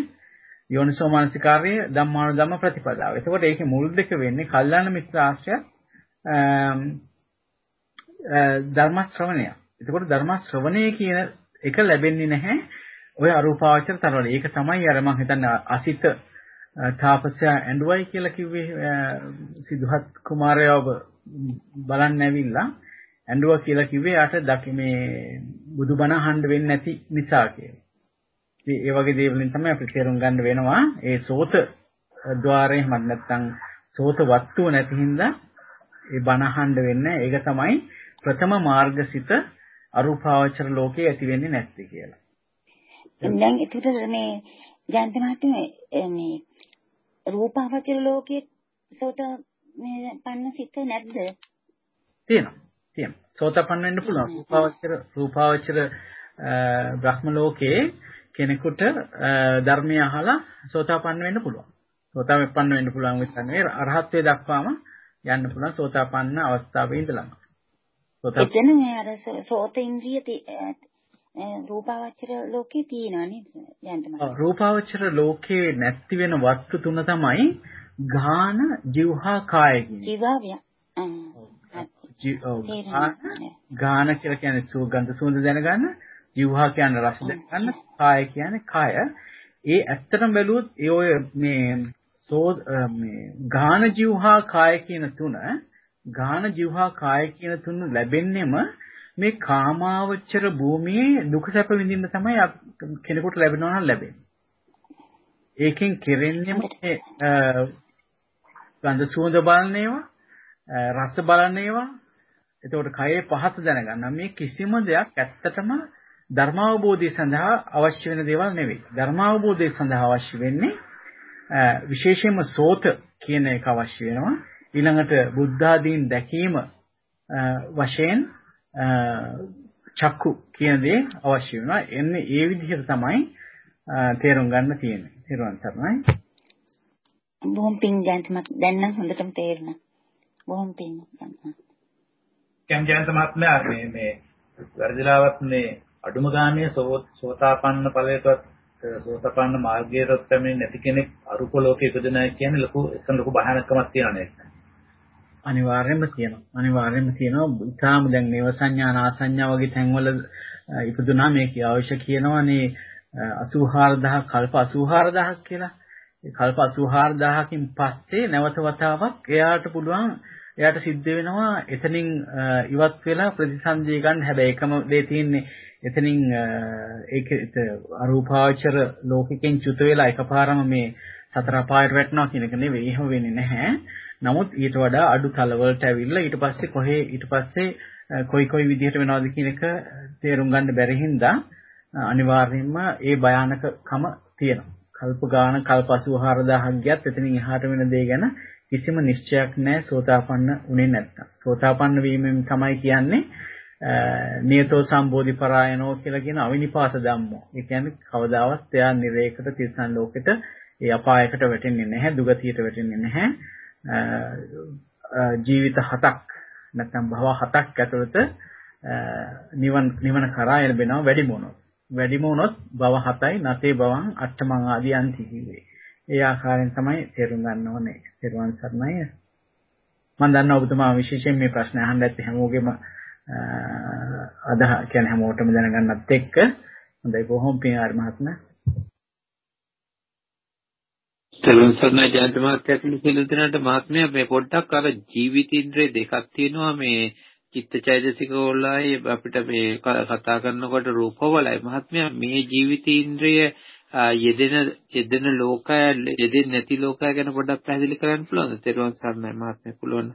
යෝනිසෝ මානසිකාර්යය ධම්මානුධම්ම ප්‍රතිපදාව. එතකොට ඒකේ මුල් දෙක වෙන්නේ කල්යාණ මිත්‍රාශ්‍රය ධර්ම ශ්‍රවණය. එතකොට ධර්ම ශ්‍රවණය කියන එක ලැබෙන්නේ නැහැ ඔය අරූපාවචර තරවල. ඒක තමයි අර මම හිතන්නේ අසිත තාපසයා ඇඬුවයි කියලා කිව්වේ සිද්ධාත් කුමාරයව බලන්න ඇවිල්ලා ඇඬුවා කියලා කිව්වේ යාට දකි මේ බුදුබණ අහන්න වෙන්නේ නැති නිසා කියලා. ඉතින් ඒ වගේ දේවලින් තමයි අපි තේරුම් ගන්න වෙනවා ඒ සෝත ద్వාරයෙන් මත් නැත්තම් සෝත වස්තුව නැති හින්දා ඒ බණ අහන්න වෙන්නේ ඒක තමයි ප්‍රථම මාර්ගසිත අරූපාවචර ලෝකේ ඇති වෙන්නේ නැත්තේ කියලා. දැන් එතකොට මේ ජයන්ත මහත්මයා මේ රූපාවචර ලෝකයේ සෝත මේ පන්න සිත නැද්ද? තියෙනවා. තියෙනවා. සෝතපන්න වෙන්න පුළුවන්. රූපාවචර රූපාවචර බ්‍රහ්ම ලෝකයේ කෙනෙකුට ධර්මය අහලා සෝතාපන්න වෙන්න පුළුවන්. සෝතාපන්න වෙන්න පුළුවන් විතරනේ අරහත්ත්වයට දක්වාම යන්න පුළුවන් සෝතාපන්න අවස්ථාවේ ඉඳලම. එතන මේ අර සෝත ඉන්ද්‍රිය රූපාවචර ලෝකේ තියෙනවා නේද? රූපාවචර ලෝකේ නැති වෙන වස්තු තුන තමයි ගාන, જીවහා, කාය කියන්නේ. ජීවාවිය. ගාන කියලා කියන්නේ සුගන්ධ සුවඳ දැනගන්න, ජීවහා කියන්නේ රස දැනගන්න, කාය කියන්නේ කය. ඒ ඇත්තටම බැලුවොත් ඒ ඔය මේ සෝ මේ ගාන ජීවහා කාය කියන තුන ගාන ජීවහා කාය කියන තුන ලැබෙන්නෙම මේ කාමාවචර භූමියේ දුක සැප විඳින්න තමයි කෙනෙකුට ලැබෙනවා නම් ලැබෙන්නේ. ඒකෙන් කෙරෙන්නේම ගඳ සුවඳ බලන ඒවා, රස බලන ඒවා, එතකොට කයේ පහස දැනගන්න මේ කිසිම දෙයක් ඇත්තටම ධර්මාවබෝධය සඳහා අවශ්‍ය වෙන දේවල් නෙවෙයි. ධර්මාවබෝධය සඳහා අවශ්‍ය වෙන්නේ විශේෂයෙන්ම සෝත කියන එක අවශ්‍ය වෙනවා. ඊළඟට බුද්ධාදීන් දැකීම වශයෙන් චක්කු කියන දේ අවශ්‍ය වෙනවා. එන්නේ ඒ විදිහට තමයි තේරුම් ගන්න තියෙන්නේ. තේරුම් ගන්නයි. බොහොම පිං ජයන්තමත් දැන් නම් හොඳටම තේරුණා. බොහොම පිං කම් ජයන්ත මහත්මයා මේ මේ වර්ධලාවත් මේ අඩුම ගානේ සෝතාපන්න ඵලයටවත් සෝතාපන්න මාර්ගයටවත් පැමිණෙන්නේ නැති කෙනෙක් අරුප ලෝකේ ඉපදෙනා කියන්නේ ලොකු එතන ලොකු භයානකමක් තියෙනවා නේද? අනිවාර්යයෙන්ම තියෙනවා. අනිවාර්යයෙන්ම තියෙනවා. ඊටාම දැන් නේව සංඥා නාසඤ්ඤා වගේ තැන්වල ඉපදුනා මේක අවශ්‍ය කියනවානේ 84000 කල්ප 84000ක් කියලා. ඒ කල්ප 84000කින් පස්සේ නැවත වතාවක් එයාට පුළුවන් එයාට සිද්ධ වෙනවා එතනින් ඉවත් වෙලා ප්‍රතිසන්දිය ගන්න හැබැයි එකම දේ තියෙන්නේ එතනින් ඒක අරූපාවචර ලෝකෙකින් චුත වෙලා එකපාරම මේ සතර අපායට වැටෙනවා කියන එක නෙවෙයි එහෙම වෙන්නේ නැහැ. නමුත් ඊට වඩා අඩු තලවලට ඇවිල්ලා ඊට පස්සේ කොහේ ඊට පස්සේ කොයි කොයි විදිහට වෙනවද කියන එක තේරුම් ගන්න බැරි හින්දා අනිවාර්යයෙන්ම ඒ භයානකකම තියෙනවා. කල්ප ගාන කල්ප 84000ක් ගියත් එතනින් එහාට වෙන දේ ගැන කිසිම නිශ්චයක් නැහැ සෝතාපන්න උනේ නැත්තම්. සෝතාපන්න වීමෙන් තමයි කියන්නේ නියතෝ සම්බෝධි පරායනෝ කියලා කියන අවිනිපාත ධම්මෝ. ඒ කියන්නේ කවදාවත් එයා නිරේකට තිරසන් ලෝකෙට ඒ අපායකට වැටෙන්නේ නැහැ, දුගතියට වැටෙන්නේ නැහැ. ජීවිත හතක් නැත්නම් භව හතක් ඇතුළත නිවන නිවන කරා එළබෙනවා වැඩිම වුණොත්. වැඩිම වුණොත් භව හතයි නැතේ භවං අට්ඨමං ආදී අන්ති කිව්වේ. ඒ ආකාරයෙන් තමයි තේරුම් ගන්න ඕනේ. තේරුවන් සරණයි. මම දන්නවා ඔබතුමා විශේෂයෙන් මේ ප්‍රශ්න අහන්න ඇත්තේ හැමෝගෙම අදහ කියන්නේ හැමෝටම දැනගන්නත් එක්ක. හොඳයි බොහොම පින් ආර් මහත්මයා? තෙරුවන් සරණයි ජයන්ත මහත්තයා. කියන සියලු දෙනාට මහත්මයා මේ පොඩ්ඩක් අර ජීවිත ඉන්ද්‍රිය දෙකක් තියෙනවා. මේ චිත්තචෛතසික වලයි අපිට මේ කතා කරනකොට රූපවලයි. මහත්මයා මේ ජීවිතේන්ද්‍රය යෙදෙන යෙදෙන ලෝකය යෙදෙන්නේ නැති ලෝකය ගැන පොඩ්ඩක් පැහැදිලි කරන්න පුළුවන්ද? තෙරුවන් සරණයි මහත්මයා. පුළුවන්.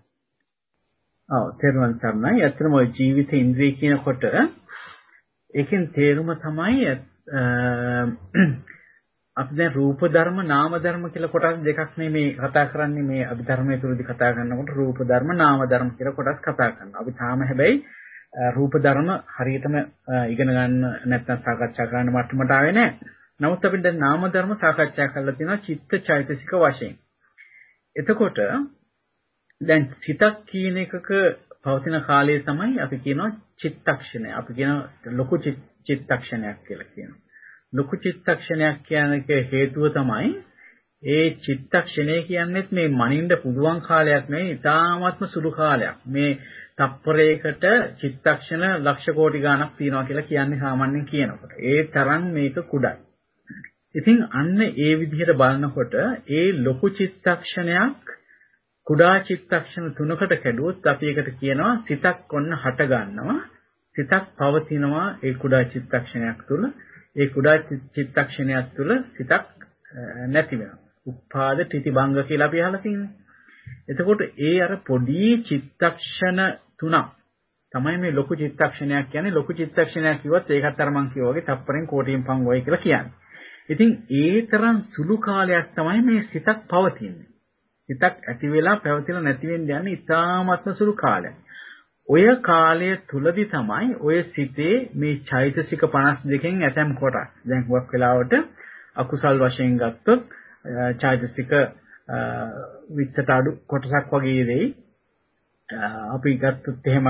ඔව් තෙරුවන් සරණයි. ඇත්තටම ওই ජීවිත ඉන්ද්‍රිය කියනකොට ඒකෙන් තේරුම තමයි අපි දැන් රූප ධර්ම නාම ධර්ම කියලා කොටස් දෙකක් මේ කතා කරන්නේ මේ අභිධර්මයේ තුලදී කතා කරනකොට රූප ධර්ම නාම ධර්ම කියලා කොටස් කතා කරනවා. අපි තාම හැබැයි රූප ධර්ම හරියටම ඉගෙන ගන්න නැත්නම් සාකච්ඡා කරන්න මට්ටමට ආවේ නැහැ. නමුත් අපි දැන් නාම ධර්ම සාකච්ඡා කරලා තියෙනවා චිත්ත චෛතසික වශයෙන්. එතකොට දැන් සිතක් කියන එකක පවතින කාලය තමයි අපි කියනවා චිත්තක්ෂණය. අපි කියන ලොකු චිත්තක්ෂණයක් කියලා කියනවා. ලොකු චිත්තක්ෂණයක් කියන එක හේතුව තමයි ඒ චිත්තක්ෂණය කියන්නේත් මේ මනින්න පුළුවන් කාලයක් නෙවෙයි ඉතාමත්ම සුළු කාලයක්. මේ තප්පරයකට චිත්තක්ෂණ ලක්ෂ කෝටි ගණක් තියෙනවා කියලා කියන්නේ සාමාන්‍යයෙන් කියනකොට. ඒ තරම් මේක කුඩයි. ඉතින් අන්න ඒ විදිහට බලනකොට ඒ ලොකු චිත්තක්ෂණයක් කුඩා චිත්තක්ෂණ තුනකට කැඩුවොත් අපි ඒකට කියනවා සිතක් ඔන්න හට ගන්නවා. සිතක් පවතිනවා ඒ කුඩා චිත්තක්ෂණයක් තුළ. ඒ කුඩා චිත්තක්ෂණයක් තුළ සිතක් නැති වෙනවා. උපාද ත්‍රිතිබංග කියලා අපි අහලා තියෙන්නේ. එතකොට ඒ අර පොඩි චිත්තක්ෂණ තුනක් තමයි මේ ලොකු චිත්තක්ෂණයක් කියන්නේ ලොකු චිත්තක්ෂණයක් කිව්වත් ඒකත් අර මං කිව්වා වගේ තප්පරෙන් කෝටියෙන් පංගුවයි කියලා කියන්නේ. ඉතින් ඒ තරම් සුළු කාලයක් තමයි මේ සිතක් පවතින්නේ. සිතක් ඇති වෙලා පැවතිලා නැති වෙන්න යන්නේ ඉතාමත්ම සුළු කාලයක්. ඔය කාලය තුලදී තමයි ඔය සිතේ මේ චෛතසික 52කින් ඇතැම් කොටස්. දැන් හුඟක් වෙලාවට අකුසල් වශයෙන් ගත්තොත් චෛතසික 20ට අඩු කොටසක් වගේ දෙයි. අපි ගත්තොත් එහෙම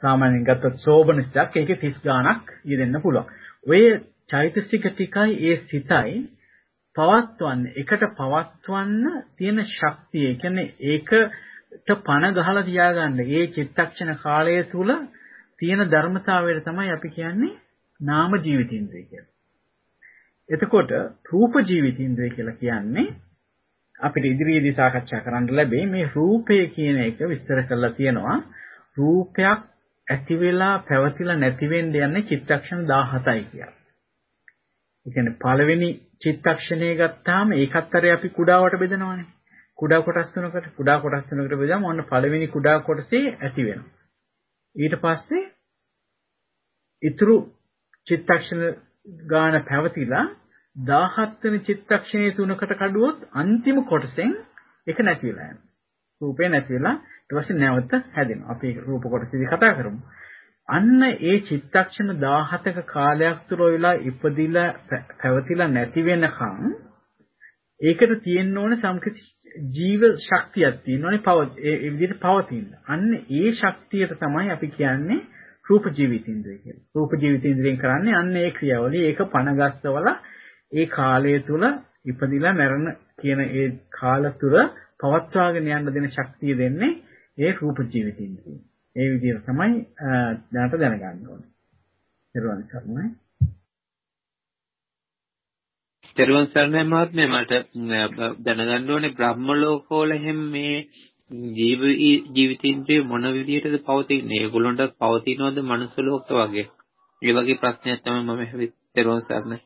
සාමාන්‍යයෙන් ගත්තොත් සෝබන සිතක් ඒකේ 30 ගාණක් යෙදෙන්න පුළුවන්. ඔය චෛතසික ටිකයි ඒ සිතයි පවත්වන්න එකට පවත්වන්න තියෙන ශක්තිය. ඒ කියන්නේ ඒකට පණ ගහලා තියාගන්න. ඒ චිත්තක්ෂණ කාලය තුල තියෙන ධර්මතාවයට තමයි අපි කියන්නේ නාම ජීවිතින්ද්‍රය කියලා. එතකොට රූප ජීවිතින්ද්‍රය කියලා කියන්නේ අපිට ඉදිරියේදී සාකච්ඡා කරන්න ලැබෙයි මේ රූපය කියන එක විස්තර කරලා තියෙනවා. රූපයක් ඇති වෙලා පැවතිලා නැති වෙන්න යන්නේ චිත්තක්ෂණ 17යි කියලා. ඒ කියන්නේ පළවෙනි චිත්තක්ෂණය ගත්තාම ඒකත් අර අපි කුඩාවට බෙදනවානේ. කුඩා කොටස් තුනකට කුඩා කොටස් තුනකට බෙදාම ඔන්න පළවෙනි කුඩා කොටසේ ඇති වෙනවා. ඊට පස්සේ ඊතුරු චිත්තක්ෂණ ගාන පැවතිලා 17 වෙනි චිත්තක්ෂණයේ තුනකට කඩුවොත් අන්තිම කොටසෙන් ඒක නැති වෙලා යනවා. රූපේ නැති වෙලා ඊට පස්සේ නැවත හැදෙනවා. අපි රූප කොටසදී කතා කරමු. අන්න ඒ චිත්තක්ෂණ 17ක කාලයක් තුර වෙලා ඉපදිලා පැවතිලා නැති වෙනකන් ඒකට තියෙන්න ඕනේ සම්කිත ජීව ශක්තියක් තියෙනවානේ පව ඒ විදිහට පවතින. අන්න ඒ ශක්තියට තමයි අපි කියන්නේ රූප ජීවිතින්ද්‍රය කියලා. රූප ජීවිතින්ද්‍රයෙන් කරන්නේ අන්න ඒ ක්‍රියාවලිය ඒක පණගස්සවල ඒ කාලය තුල ඉපදිලා මැරෙන කියන ඒ කාල තුල පවත්වාගෙන යන්න දෙන ශක්තිය දෙන්නේ ඒ රූප ජීවිතින්ද්‍රය. ඒ විදිහට තමයි දැනට දැනගන්න ඕනේ. ඊළඟ සරණයි. තෙරුවන් සරණයි මහත්මයා මට දැනගන්න ඕනේ බ්‍රහ්ම ලෝකවල එහෙම මේ ජීව ජීවිතින්ද්‍රිය මොන විදිහටද පවතින්නේ? ඒගොල්ලන්ට පවතිනවද මනුස්ස ලෝක වගේ? ඒ වගේ ප්‍රශ්නයක් තමයි මම හැවි තෙරුවන් සරණයි.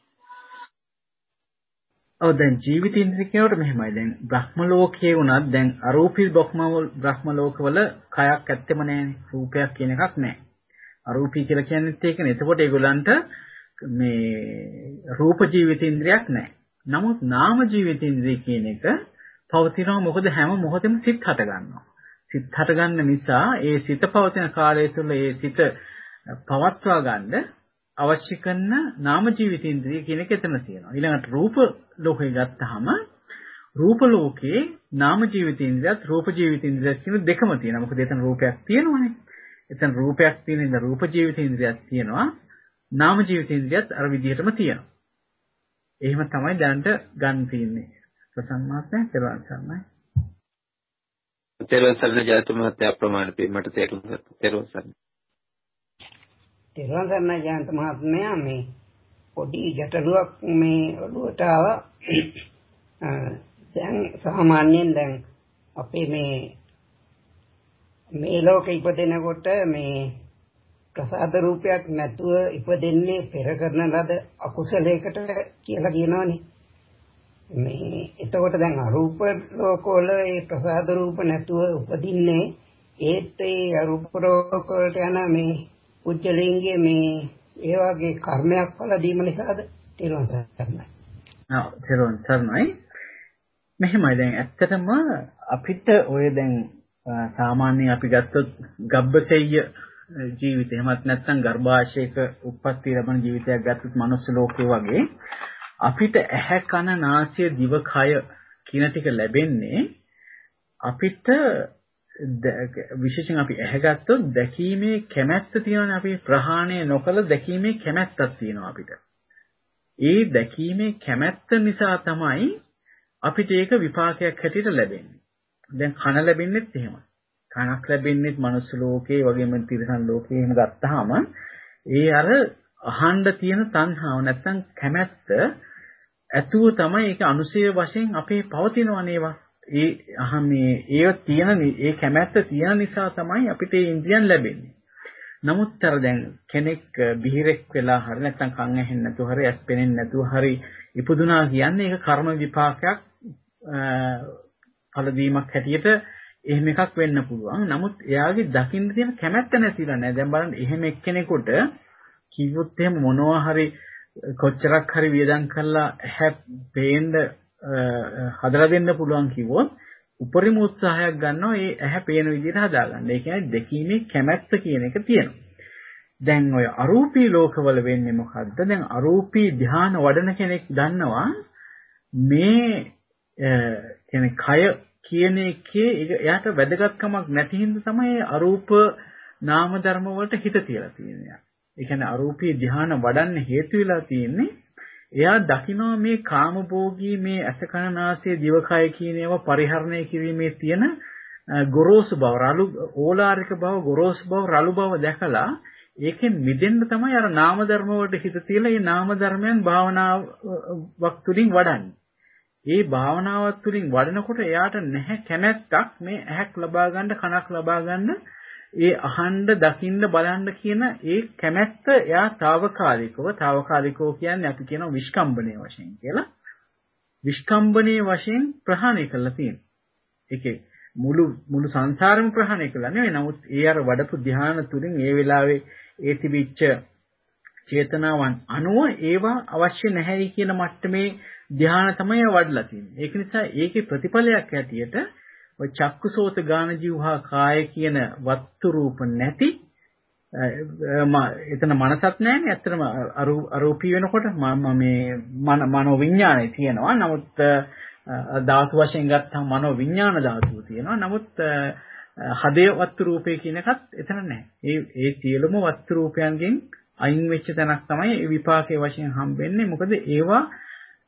ඔව් දැන් ජීවිතින්ද්‍රිය කියනකොට මෙහෙමයි. දැන් බ්‍රහ්ම ලෝකයේ වුණත් දැන් අරූපී බ්‍රහ්ම බ්‍රහ්ම ලෝකවල කයක් ඇත්තෙම නැහැනේ. රූපයක් කියන එකක් නැහැ. අරූපී කියලා කියන්නේත් ඒකනේ. එතකොට ඒගොල්ලන්ට මේ රූප ජීවිතේන්ද්‍රයක් නැහැ. නමුත් නාම ජීවිතේන්ද්‍රය කියන එක පවතිනවා මොකද හැම මොහොතෙම සිත් හට ගන්නවා. සිත් හට ගන්න නිසා ඒ සිත පවතින කාලය තුළ ඒ සිත පවත්වා ගන්න අවශ්‍ය කරන නාම ජීවිතේන්ද්‍රය කියන එක එතන තියෙනවා. ඊළඟට රූප ලෝකේ ගත්තාම රූප ලෝකේ නාම ජීවිතේන්ද්‍රයත් රූප ජීවිතේන්ද්‍රයත් කියන දෙකම තියෙනවා. මොකද එතන රූපයක් තියෙනවනේ. එතන රූපයක් තියෙන ඉඳ රූප ජීවිතේන්ද්‍රයක් තියෙනවා. නාම ජීවිතේන්ද්‍රයත් අර විදිහටම තියෙනවා. එහෙම තමයි දැනට ගන්න තියෙන්නේ. ප්‍රසන්නමාත්මය තෙරුවන් සරණයි. තෙරුවන් සරණ ජයතු මහත්තයා ප්‍රමාණ පේ මට තේරුම් ගත්තා. තෙරුවන් සරණයි. තෙරුවන් සරණයි ජයන්ත මහත්මයා මේ පොඩි ගැටලුවක් මේ ඔළුවට ආවා. දැන් සාමාන්‍යයෙන් දැන් අපේ මේ මේ ලෝකෙ ඉපදෙනකොට මේ ප්‍රසාද රූපයක් නැතුව ඉපදෙන්නේ පෙර කරන ලද අකුසලයකට කියලා කියනවනේ. මේ එතකොට දැන් අරූප ලෝකවල ඒ ප්‍රසාද රූප නැතුව උපදින්නේ ඒත් ඒ අරූප ලෝක වලට යන මේ උච්චලින්ගේ මේ ඒ වගේ කර්මයක් වල දීම නිසාද තේරුම් ගන්නයි. ආ තේරුම් ගන්නයි. මෙහෙමයි දැන් ඇත්තටම අපිට ඔය දැන් සාමාන්‍යයෙන් අපි ගත්තොත් ගබ්බසෙය්‍ය ජීවිතය එහෙමත් නැත්නම් ගර්භාෂයක උප්පත්ති ලැබෙන ජීවිතයක් ගත්තොත් මනුස්ස ලෝකේ වගේ අපිට ඇහැ කන නාසය දිව කය කියන ටික ලැබෙන්නේ අපිට විශේෂයෙන් අපි ඇහැ ගත්තොත් දැකීමේ කැමැත්ත තියෙනවානේ අපි ප්‍රහාණය නොකළ දැකීමේ කැමැත්තක් තියෙනවා අපිට. ඒ දැකීමේ කැමැත්ත නිසා තමයි අපිට ඒක විපාකයක් හැටියට ලැබෙන්නේ. දැන් කන ලැබෙන්නෙත් එහෙමයි. කනක් ලැබෙන්නෙත් මනුස්ස ලෝකේ වගේම තිරිසන් ලෝකේ එහෙම ගත්තාම ඒ අර අහන්න තියෙන තණ්හාව නැත්තම් කැමැත්ත ඇතුව තමයි ඒක අනුසය වශයෙන් අපේ පවතිනවනේ ඒවා. ඒ අහ මේ ඒව තියෙන ඒ කැමැත්ත තියෙන නිසා තමයි අපිට ඒ ඉන්ද්‍රියන් ලැබෙන්නේ. නමුත් අර දැන් කෙනෙක් බිහිරෙක් වෙලා හරි නැත්තම් කන් ඇහෙන්නේ නැතුව හරි ඇස් පෙනෙන්නේ නැතුව හරි ඉපදුනා කියන්නේ ඒක කර්ම විපාකයක් ඵලදීමක් හැටියට එහෙම එකක් වෙන්න පුළුවන්. නමුත් එයාගේ දකින්න තියෙන කැමැත්ත නැතිලා නෑ. දැන් බලන්න එහෙම එක්කෙනෙකුට කිව්වොත් එහෙම මොනවා හරි කොච්චරක් හරි වියදම් කරලා හැ පේන්න හදලා දෙන්න පුළුවන් කිව්වොත් උපරිම උත්සාහයක් ගන්නවා ඒ ඇහැ පේන විදිහට හදාගන්න. ඒ කියන්නේ දැකීමේ කැමැත්ත කියන එක තියෙනවා. දැන් ඔය අරූපී ලෝකවල වෙන්නේ මොකද්ද? දැන් අරූපී ධ්‍යාන වඩන කෙනෙක් දන්නවා මේ කියන්නේ කය කියන එකේ එයාට වැදගත්කමක් නැති හින්දා තමයි අරූප නාම ධර්ම වලට හිත තියලා තියෙන්නේ. ඒ කියන්නේ අරූපී ධ්‍යාන වඩන්න හේතු වෙලා තියෙන්නේ එයා දකිනවා මේ කාමභෝගී මේ අස කන නාසය දිවකය කියන ඒවා පරිහරණය කිරීමේ තියෙන ගොරෝසු බව රළු ඕලාරික බව ගොරෝසු බව රළු බව දැකලා ඒකෙන් මිදෙන්න තමයි අර නාම ධර්ම වලට හිත තියලා මේ නාම ධර්මයන් භාවනාවක් තුලින් වඩන්නේ. ඒ භාවනාවත් තුළින් වඩනකොට එයාට නැහැ කැමැත්තක් මේ ඇහැක් ලබා ගන්න කනක් ලබා ගන්න ඒ අහන්න දකින්න බලන්න කියන ඒ කැමැත්ත එයා తాවකාලිකව తాවකාලිකව කියන්නේ අපි කියනවා විස්කම්බණයේ වශයෙන් කියලා විස්කම්බණයේ වශයෙන් ප්‍රහාණය කරලා තියෙනවා. ඒකේ මුළු මුළු සංසාරෙම ප්‍රහාණය කළා නෙවෙයි. නමුත් ඒ අර වඩපු ධ්‍යාන තුලින් ඒ වෙලාවේ ඒ තිබිච්ච චේතනාවන් අනුව ඒවා අවශ්‍ය නැහැයි කියන මට්ටමේ ධ්‍යාන තමයි වඩලා තියෙන්නේ. ඒක නිසා ඒකේ ප්‍රතිඵලයක් ඇටියට ඔය චක්කුසෝත ගාන ජීවහා කාය කියන වස්තු රූප නැති එතන මනසක් නැහැනේ. ඇත්තටම අරූපී වෙනකොට මම මේ මනෝ විඥානය තියෙනවා. නමුත් ධාතු වශයෙන් ගත්තම මනෝ විඥාන ධාතුව තියෙනවා. නමුත් හදේ වස්තු රූපේ කියන එකත් එතන නැහැ. ඒ ඒ සියලුම වස්තු රූපයන්ගෙන් අයින් වෙච්ච තැනක් තමයි විපාකයේ වශයෙන් හම්බෙන්නේ. මොකද ඒවා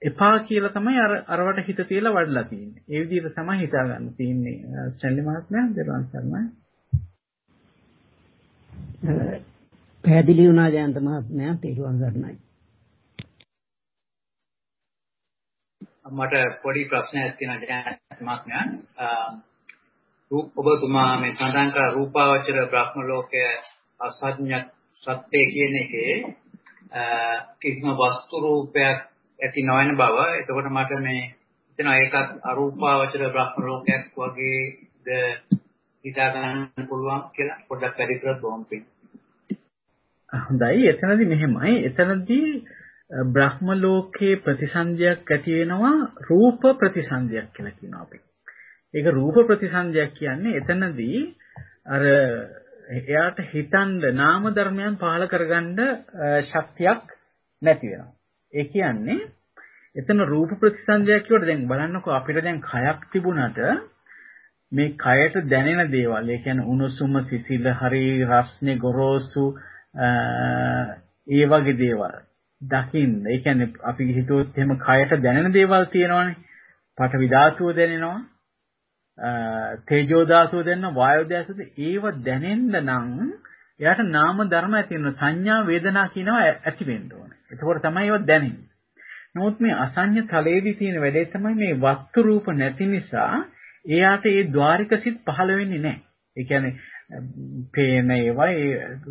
එපා කියලා තමයි අර අරවට හිත තියලා වඩලා තියෙන්නේ. ඒ විදිහට තමයි හිතා ගන්න තියෙන්නේ. ස්ටැන්ලි මහත්මයා දරුවන් සර්මයි. පැහැදිලි වුණා ජයන්ත මහත්මයා තේරුවන් ගන්නයි. මට පොඩි ප්‍රශ්නයක් තියෙනවා ජයන්ත මහත්මයා. රූප ඔබතුමා මේ සඳහන් කර රූපාවචර බ්‍රහ්ම ලෝකය අසඥ සත්‍ය කියන එකේ කිසිම වස්තු රූපයක් ඇති නොවන බව එතකොට මට මේ හිතෙනවා ඒකත් අරූපාවචර බ්‍රහ්ම ලෝකයක් වගේද හිතා ගන්න පුළුවන් කියලා පොඩ්ඩක් වැඩි කරත් බොහොම පිං. හොඳයි එතනදී මෙහෙමයි එතනදී බ්‍රහ්ම ලෝකයේ ප්‍රතිසන්දියක් ඇති වෙනවා රූප ප්‍රතිසන්දියක් කියලා කියනවා අපි. ඒක රූප ප්‍රතිසන්දියක් කියන්නේ එතනදී අර එයාට හිතන්න නාම ධර්මයන් පහල කරගන්න ශක්තියක් නැති වෙනවා. ඒ කියන්නේ එතන රූප ප්‍රතිසන්දියක් කියවට දැන් බලන්නකෝ අපිට දැන් කයක් තිබුණාට මේ කයට දැනෙන දේවල් ඒ කියන්නේ උණුසුම සිසිල හරි රස්නේ ගොරෝසු ඒ වගේ දේවල් දකින්න. ඒ කියන්නේ අපි හිතුවොත් එහෙම කයට දැනෙන දේවල් තියෙනවානේ. පඨවි ධාතුව දැනෙනවා තේජෝ ධාතුව දැනෙනවා වායෝ ධාතුව ඒව දැනෙන්න නම් එයාට නාම ධර්ම ඇති වෙනවා. සංඥා වේදනා කියනවා ඇති වෙන්න ඕනේ. එතකොට තමයි ඒව දැනෙන්නේ. නමුත් මේ අසඤ්ඤ තලයේදී තියෙන වැඩේ තමයි මේ වස්තු රූප නැති නිසා එයාට ඒ ద్వාරික සිත් පහළ වෙන්නේ නැහැ. ඒ කියන්නේ පේන ඒවා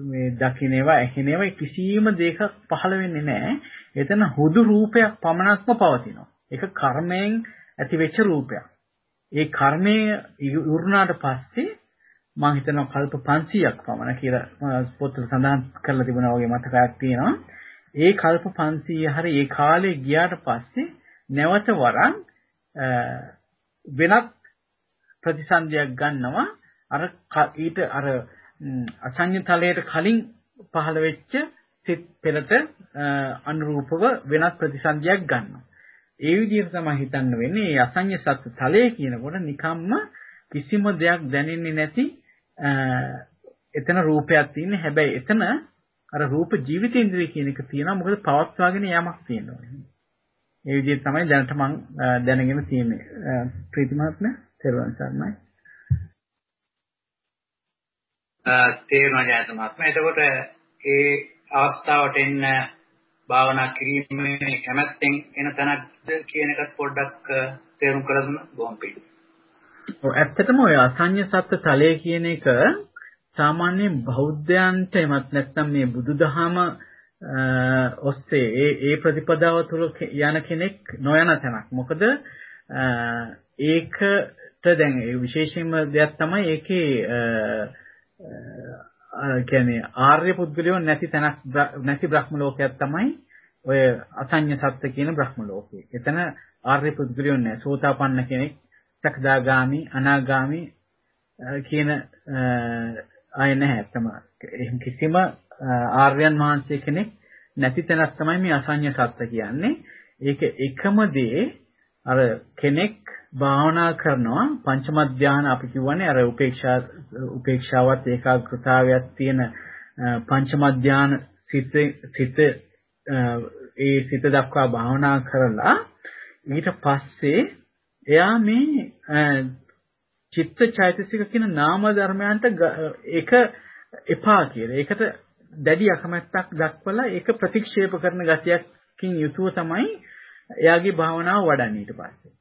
මේ දකින්න ඒවා ඇහෙන ඒවා කිසිම දෙයක පහළ වෙන්නේ නැහැ. එතන හුදු රූපයක් පමණක්ම පවතිනවා. ඒක කර්මයෙන් ඇතිවෙච්ච රූපයක්. ඒ කර්මය ඉවරුණාට පස්සේ මම හිතනවා කල්ප 500ක් පමණ කියලා පොතේ සඳහන් කරලා තිබුණා වගේ මතකයක් තියෙනවා. ඒ කල්ප 500 හරි ඒ කාලේ ගියාට පස්සේ නැවත වරන් වෙනත් ප්‍රතිසන්දියක් ගන්නවා අර ඊට අර අසඤ්ඤ තලයට කලින් පහළ වෙච්ච සිත් පෙළට අනුරූපව වෙනත් ප්‍රතිසන්දියක් ගන්නවා. ඒ විදිහට තමයි හිතන්න වෙන්නේ. මේ අසඤ්ඤ සත්‍ය තලය කියනකොට නිකම්ම කිසිම දෙයක් දැනෙන්නේ නැති එතන රූපයක් තියෙන්නේ. හැබැයි එතන අර රූප ජීවිතේන්ද්‍රය කියන එක තියෙනවා. මොකද පවත්වාගෙන යamak තියෙනවා. ඒ විදිහට තමයි දැනට මම දැනගෙන තියෙන්නේ. ප්‍රීති මහත්මයා තෙරුවන් සරණයි. තේරුණා ජයත මහත්මයා. එතකොට ඒ අවස්ථාවට එන්න භාවනා කිරීමේ කැමැත්තෙන් එන තැනක්ද කියන එකත් පොඩ්ඩක් තේරුම් කරලා දුන්න බොහොම පිං. ඔව් ඇත්තටම ඔය අසඤ්ඤ සත්ත්ව තලය කියන එක සාමාන්‍ය බෞද්ධයන්ට එමත් නැත්නම් මේ බුදුදහම ඔස්සේ ඒ ඒ ප්‍රතිපදාව තුළ යන කෙනෙක් නොයන තැනක්. මොකද ඒකට දැන් විශේෂයෙන්ම දෙයක් තමයි ඒකේ කියන්නේ ආර්ය පුද්ගලයෝ නැති තැනක් නැති බ්‍රහ්ම ලෝකයක් තමයි ඔය අසඤ්ඤ සත්ත්ව කියන බ්‍රහ්ම ලෝකය. එතන ආර්ය පුද්ගලයෝ නැහැ. සෝතාපන්න කෙනෙක්, සකදාගාමි, අනාගාමි කියන අය නැහැ තමයි. එහෙම කිසිම ආර්යයන් වහන්සේ කෙනෙක් නැති තැනක් තමයි මේ අසඤ්ඤ සත්ත්ව කියන්නේ. ඒක එකම දේ අර කෙනෙක් භාවනා කරනවා පංචම ධානය අපි කියවනේ අර උපේක්ෂා උපේක්ෂාවත් ඒකාග්‍රතාවයක් තියෙන පංචම ධාන සිත සිත ඒ සිත දක්වා භාවනා කරලා ඊට පස්සේ එයා මේ චිත්ත චෛතසික කියන නාම ධර්මයන්ට එක එපා කියලා. ඒකට දැඩි අකමැත්තක් දක්වලා ඒක ප්‍රතික්ෂේප කරන ගතියකින් යුතුව තමයි එයාගේ භාවනාව වඩන්නේ ඊට පස්සේ.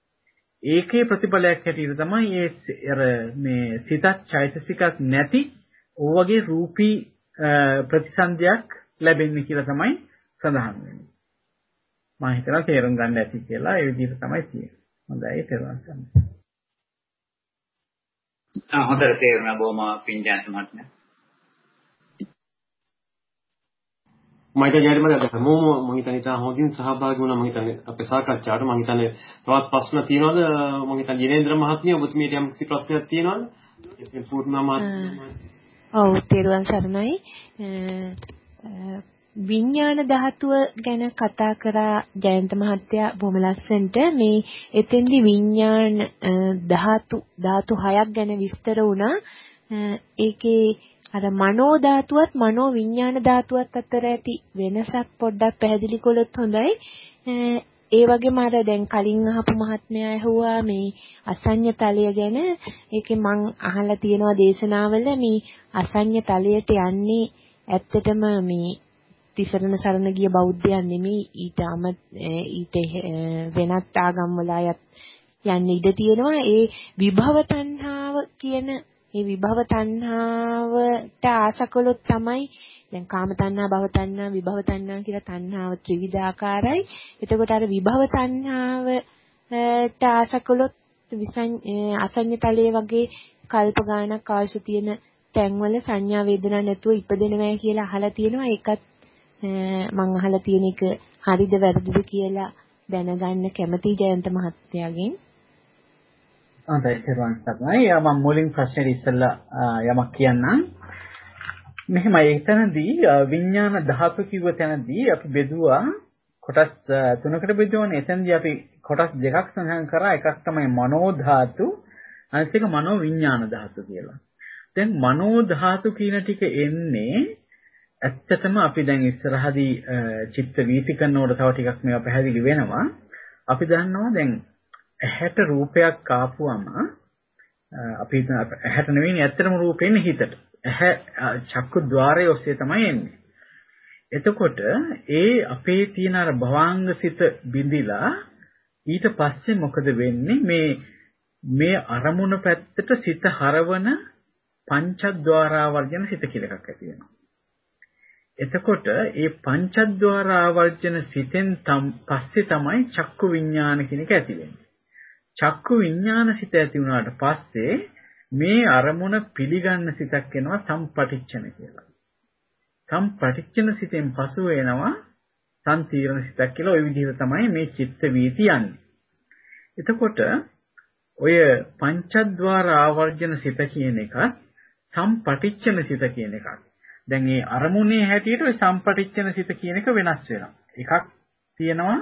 ඒකේ ප්‍රතිඵලයක් හැටියට තමයි මේ අර මේ සිතත් චෛතසිකක් නැති ඕවගේ රූපී ප්‍රතිසන්දියක් ලැබෙන්නේ කියලා තමයි සඳහන් වෙන්නේ. මම හිතනවා තේරුම් ගන්න ඇති කියලා ඒ විදිහට තමයි තියෙන්නේ. හොඳයි තේරුම් ගන්න. ආ හොඳට තේරුණා බොහොම පින්ජාන්ත මහත්මයා. මම හිතන්නේ ජයරි මම හැමෝම මම හිතන්නේ ඉතින් හොඳින් සහභාගී වුණා. මම හිතන්නේ අපේ සාකච්ඡාවට. මම හිතන්නේ තවත් ප්‍රශ්න තියෙනවද? මම හිතන්නේ ජිනේන්ද්‍ර මහත්මිය ඔබතුමියට යම් කිසි ප්‍රශ්නයක් තියෙනවද? ඒ පූර්ණා මහත්මිය. ඔව් තෙරුවන් සරණයි විඥාන ධාතුව ගැන කතා කරා ජයන්ත මහත්තයා බොහොම ලස්සනට. මේ එතෙන්දි විඥාන ධාතු ධාතු හයක් ගැන විස්තර වුණා. ඒකේ අර මනෝ ධාතුවත් මනෝ විඥාන ධාතුවත් අතර ඇති වෙනසක් පොඩ්ඩක් පැහැදිලි කළොත් හොඳයි. ඒ වගේම අර දැන් කලින් අහපු මහත්මයා ඇහුවා මේ අසඤ්ඤ තලය ගැන. ඒකේ මං අහලා තියෙනවා දේශනාවල මේ අසඤ්ඤ තලයට යන්නේ ඇත්තටම මේ තිසරණ සරණ ගිය බෞද්ධයන් නෙමෙයි ඊට අම ඊට වෙනත් ආගම් වල අයත් යන්න ඉඩ තියෙනවා ඒ විභව තණ්හාව කියන ඒ විභව තණ්හාවට ආසකලොත් තමයි දැන් කාම තණ්හා භව තණ්හා විභව තණ්හා කියලා තණ්හාව ත්‍රිවිධාකාරයි. එතකොට අර විභව තණ්හාවට ආසකලොත් අසඤ්ඤතලයේ වගේ කල්ප ගානක් අවශ්‍ය තියෙන තැන්වල සංඥා වේදනා නැතුව ඉපදෙනවා කියලා අහලා තියෙනවා. ඒකත් මම අහලා තියෙන එක හරිද වැරදිද කියලා දැනගන්න කැමති ජයන්ත මහත්තයාගෙන්. හොඳයි තේරුවන් සරණයි. මම මුලින් ප්‍රශ්නේ ඉස්සෙල්ලා යමක් කියන්නම්. මෙහෙමයි එතනදී විඥාන ධාතු කිව්ව තැනදී අපි බෙදුවා කොටස් තුනකට බෙදුවානේ. එතනදී අපි කොටස් දෙකක් සඳහන් කරා. එකක් තමයි මනෝ ධාතු, අනිත් එක මනෝ විඥාන ධාතු කියලා. දැන් මනෝ ධාතු කියන ටික එන්නේ ඇත්තටම අපි දැන් ඉස්සරහදී චිත්ත වීති කරනකොට තව ටිකක් මේවා පැහැදිලි වෙනවා. අපි දන්නවා දැන් ඇහැට රූපයක් ආපුවම අපි ඇහැට නෙවෙයි ඇත්තටම රූපේ ඉන්නේ හිතට. ඇහැ චක්කු ద్వාරයේ ඔස්සේ තමයි එන්නේ. එතකොට ඒ අපේ තියෙන අර භවාංග සිත බිඳිලා ඊට පස්සේ මොකද වෙන්නේ මේ මේ අරමුණ පැත්තට සිත හරවන පංචද්වාරාවර්ජන සිත කියලා එකක් ඇති වෙනවා. එතකොට මේ පංචද්වාරාවර්ජන සිතෙන් පස්සේ තමයි චක්කු විඥාන කියන එක ඇති වෙන්නේ. චක්කු විඥාන සිත ඇති වුණාට පස්සේ මේ අරමුණ පිළිගන්න සිතක් එනවා සම්පටිච්ඡන කියලා. සම්පටිච්ඡන සිතෙන් පසු වෙනවා සම්තීර්ණ සිතක් කියලා ওই විදිහට තමයි මේ චිත්ත වීති යන්නේ. එතකොට ඔය පංචද්වාර ආවර්ජන සිත කියන එක සම්පටිච්ඡන සිත කියන එකක්. දැන් මේ අරමුණේ හැටියට ඔය සම්පටිච්ඡන සිත කියන එක වෙනස් වෙනවා. එකක් තියෙනවා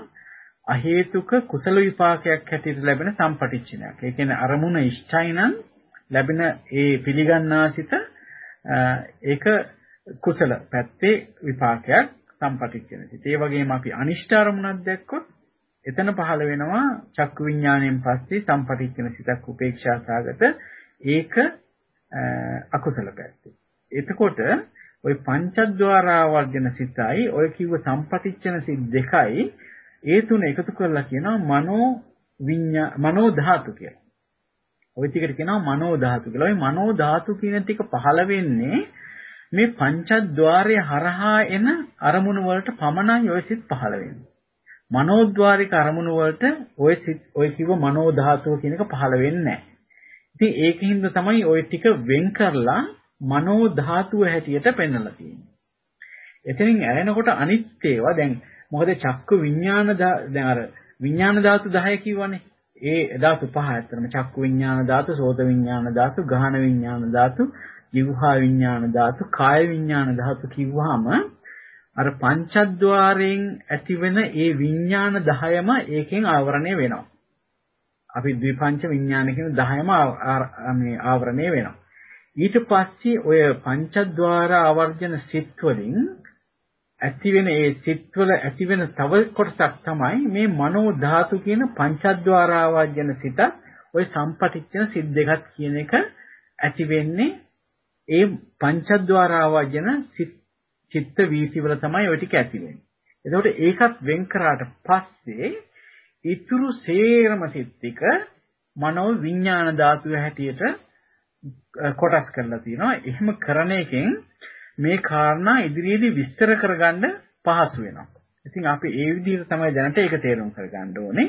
අහේතුක කුසල විපාකයක් හැටියට ලැබෙන සම්පටිච්ඡනයක්. ඒ කියන්නේ අරමුණ ඉෂ්ටයි නම් ලැබෙන ඒ පිළිගන්නා සිත ඒක කුසල පැත්තේ විපාකයක් සම්පටිච්ඡන සිත. ඒ වගේම අපි අනිෂ්ඨ අරමුණක් දැක්කොත් එතන පහළ වෙනවා චක්කු විඥාණයෙන් පස්සේ සම්පටිච්ඡන සිතක් උපේක්ෂා සාගත ඒක අකුසල පැත්තේ. එතකොට ওই පංචද්වාරා වර්ජන සිතයි ඔය කිව්ව සම්පටිච්ඡන සිත් දෙකයි ඒ තුන එකතු කරලා කියනවා මනෝ විඤ්ඤා මනෝ ධාතු කියලා. ওই ටිකට කියනවා මනෝ ධාතු කියලා. ওই මනෝ ධාතු කියන ටික පහළ වෙන්නේ මේ පංචද්වාරය හරහා එන අරමුණු වලට පමණයි ওই සිත් පහළ වෙන්නේ. මනෝද්වාරික අරමුණු වලට ওই සිත් ඔය කිව්ව මනෝ ධාතුව කියන එක පහළ වෙන්නේ නැහැ. ඉතින් ඒකින්ද තමයි ওই ටික වෙන් කරලා මනෝ ධාතුව හැටියට පෙන්වලා තියෙන්නේ. එතනින් ඇරෙනකොට අනිත් ඒවා දැන් මොකද චක්කු විඥාන දැන් අර විඥාන ධාතු 10 කිව්වනේ. ඒ ධාතු පහ ඇත්තටම චක්කු විඥාන ධාතු, සෝත විඥාන ධාතු, ගහන විඥාන ධාතු, ජීවහා විඥාන ධාතු, කාය විඥාන ධාතු කිව්වහම අර පංචද්වාරයෙන් ඇතිවෙන ඒ විඥාන 10ම ඒකෙන් ආවරණය වෙනවා. අපි ද්විපංච විඥාන කියන 10ම මේ ආවරණය වෙනවා. ඊට පස්සේ ඔය පංචද්වාර ආවර්ජන සිත් වලින් ඇතිවෙන ඒ සිත්වල ඇතිවෙන තව කොටසක් තමයි මේ මනෝ ධාතු කියන පංචද්වාර ආවර්ජන සිත ඔය සම්පටිච්ඡන සිත් දෙකක් කියන එක ඇති වෙන්නේ ඒ පංචද්වාර ආවර්ජන සිත් චිත්ත වීතිවල තමයි ওই ටික ඇති වෙන්නේ. එතකොට ඒකත් වෙන් කරාට පස්සේ ඊතුරු සේරම සිත් ටික මනෝ විඥාන ධාතුව හැටියට කොටස් කරලා තියෙනවා. එහෙම කරන එකෙන් මේ කාරණා ඉදිරියේදී විස්තර කරගන්න පහසු වෙනවා. ඉතින් අපි ඒ විදිහට තමයි දැනට ඒක තේරුම් කරගන්න ඕනේ.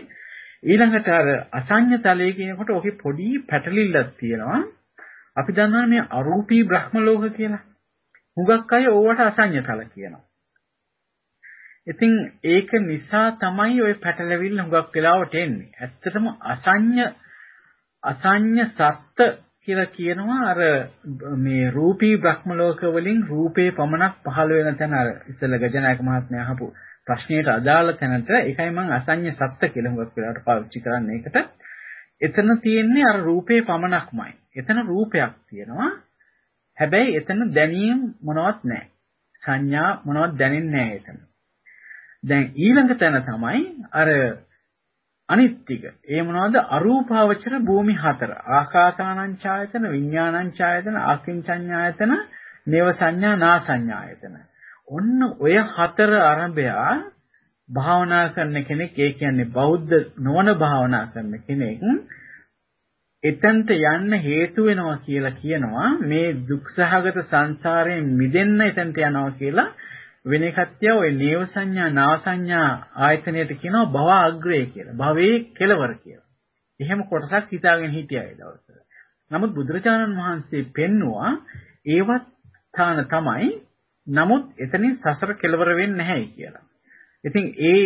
ඊළඟට අර අසඤ්ඤ තලයේ කියනකොට ඔකේ පොඩි පැටලිල්ලක් තියෙනවා. අපි දන්නවා මේ අරූපී බ්‍රහ්ම ලෝක කියලා. හුඟක් අය ඕවට අසඤ්ඤ තල කියනවා. ඉතින් ඒක නිසා තමයි ওই පැටලවිල්ල හුඟක් වෙලාවට එන්නේ. ඇත්තටම අසඤ්ඤ අසඤ්ඤ සත්ත්‍ය කියලා කියනවා අර මේ රූපී බ්‍රහ්ම ලෝක වලින් රූපේ පමණක් පහළ වෙන තැන අර ඉස්සෙල්ලා ගජනායක මහත්මයා අහපු ප්‍රශ්නයට අදාළ තැනට ඒකයි මම අසඤ්ඤ සත්ත්‍ය කියලා හුඟක් වෙලාවට පාවිච්චි කරන්නේ ඒකට. එතන තියෙන්නේ අර රූපේ පමණක්මයි. එතන රූපයක් තියෙනවා. හැබැයි එතන දැනීම මොනවත් නැහැ. සංඥා මොනවත් දැනෙන්නේ නැහැ එතන. දැන් ඊළඟ තැන තමයි අර අනිත් ටික. ඒ මොනවද? අරූපාවචර භූමි හතර. ආකාසානං ඡායතන, විඥානං ඡායතන, ආකින්චඤ්ඤායතන, නේව සංඥා, නා සංඥායතන. ඔන්න ඔය හතර අරඹයා භාවනා කරන කෙනෙක් ඒ කියන්නේ බෞද්ධ නොවන භාවනා කරන කෙනෙක් එතනට යන්න හේතු වෙනවා කියලා කියනවා මේ දුක්සහගත සංසාරයෙන් මිදෙන්න එතනට යනවා කියලා වෙන එකක්තිය ඔය නේව සංඥා නාව සංඥා ආයතනයට කියනවා භව අග්‍රය කියලා. භවයේ කෙලවර කියලා. එහෙම කොටසක් හිතාගෙන හිටියා ඒ දවස්වල. නමුත් බුදුරජාණන් වහන්සේ පෙන්නවා ඒවත් ස්ථාන තමයි. නමුත් එතනින් සසර කෙලවර වෙන්නේ නැහැ කියලා. ඉතින් ඒ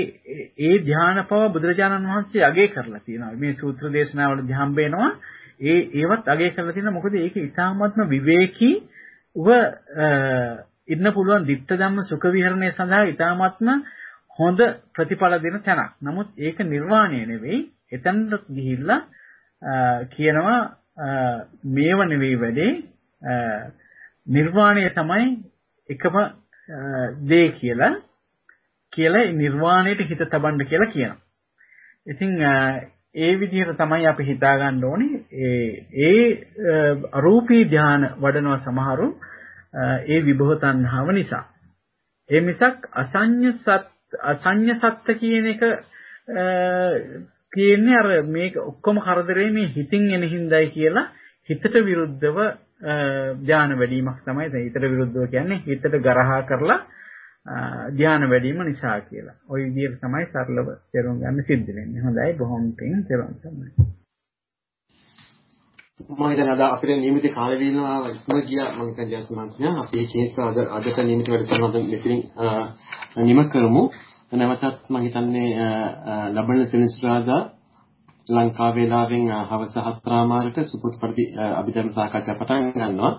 ඒ ධානපව බුදුරජාණන් වහන්සේ අගය කරලා තියෙනවා. මේ සූත්‍ර දේශනාවලදී හම්බ වෙනවා. ඒ ඒවත් අගය කරලා තියෙනවා. මොකද ඒක ඊටාත්ම විවේකී උව ඉන්න පුළුවන් ditta ධම්ම සුඛ විහරණය සඳහා ඊටාත්ම හොඳ ප්‍රතිඵල දෙන තැනක්. නමුත් ඒක නිර්වාණය නෙවෙයි. එතනට ගිහිල්ලා කියනවා මේව නෙවෙයි වැඩේ නිර්වාණය තමයි එකම දේ කියලා කියලා නිර්වාණයට හිත තබන්න කියලා කියනවා. ඉතින් ඒ විදිහට තමයි අපි හිතා ගන්න ඕනේ ඒ ඒ අරූපී ධාන වඩනවා සමහරු ඒ විභව තණ්හාව නිසා. ඒ මිසක් අසඤ්ඤ සත් අසඤ්ඤ සත්ත්‍ය කියන එක කියන්නේ අර මේක ඔක්කොම කරදරේ මේ හිතින් එන හිඳයි කියලා හිතට විරුද්ධව ධානය වැඩිවීමක් තමයි දැන් ඊතර විරුද්ධව කියන්නේ හිතට ගරහා කරලා ධානය වැඩිවීම නිසා කියලා. ওই විදිහට තමයි සරලව තේරුම් ගන්න සිද්ධ වෙන්නේ. හොඳයි බොහොම පිං තේරුම් ගන්න. මම හිතන්නේ අද අපිට නියමිත කාල වේලාව ඉක්ම ගියා. මම හිතන්නේ ජයත් මහත්මයා අපි මේ කේස් අද අදට නියමිත වැඩසටහන මෙතනින් නිම කරමු. නැවතත් මම හිතන්නේ ලබන සෙනසුරාදා ලංකා වේලාවෙන් හවස 4:00මාරට සුපුත් පරිදි අභිධර්ම සාකච්ඡා පටන් ගන්නවා.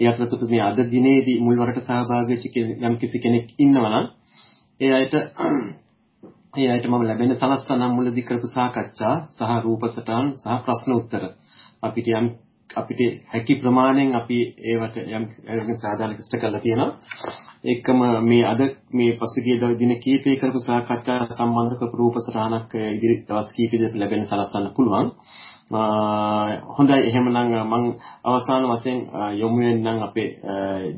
ඒ අතරතුර මේ අද දිනේදී මුල් වරට සහභාගී වෙච්ච යම් කිසි කෙනෙක් ඉන්නවා නම් ඒ අයට ඒ අයට මම ලැබෙන සලස්සනම් මුලදී කරපු සාකච්ඡා සහ රූපසටහන් සහ ප්‍රශ්න උත්තර. අපිට යම් අපිට හැකි ප්‍රමාණයෙන් අපි ඒවට යම් සාධාරණ ඉෂ්ට කරලා තියෙනවා. ඒකම මේ අද මේ පසුගිය දින කීපේ කරපු සාකච්ඡා සම්බන්ධ කරපු රූපසටහනක් ඉදිරි දවස් කීපෙදී ලැබෙන සලස්සන්න පුළුවන්. හොඳයි එහෙමනම් මම අවසාන වශයෙන් යොමු වෙන්නම් අපේ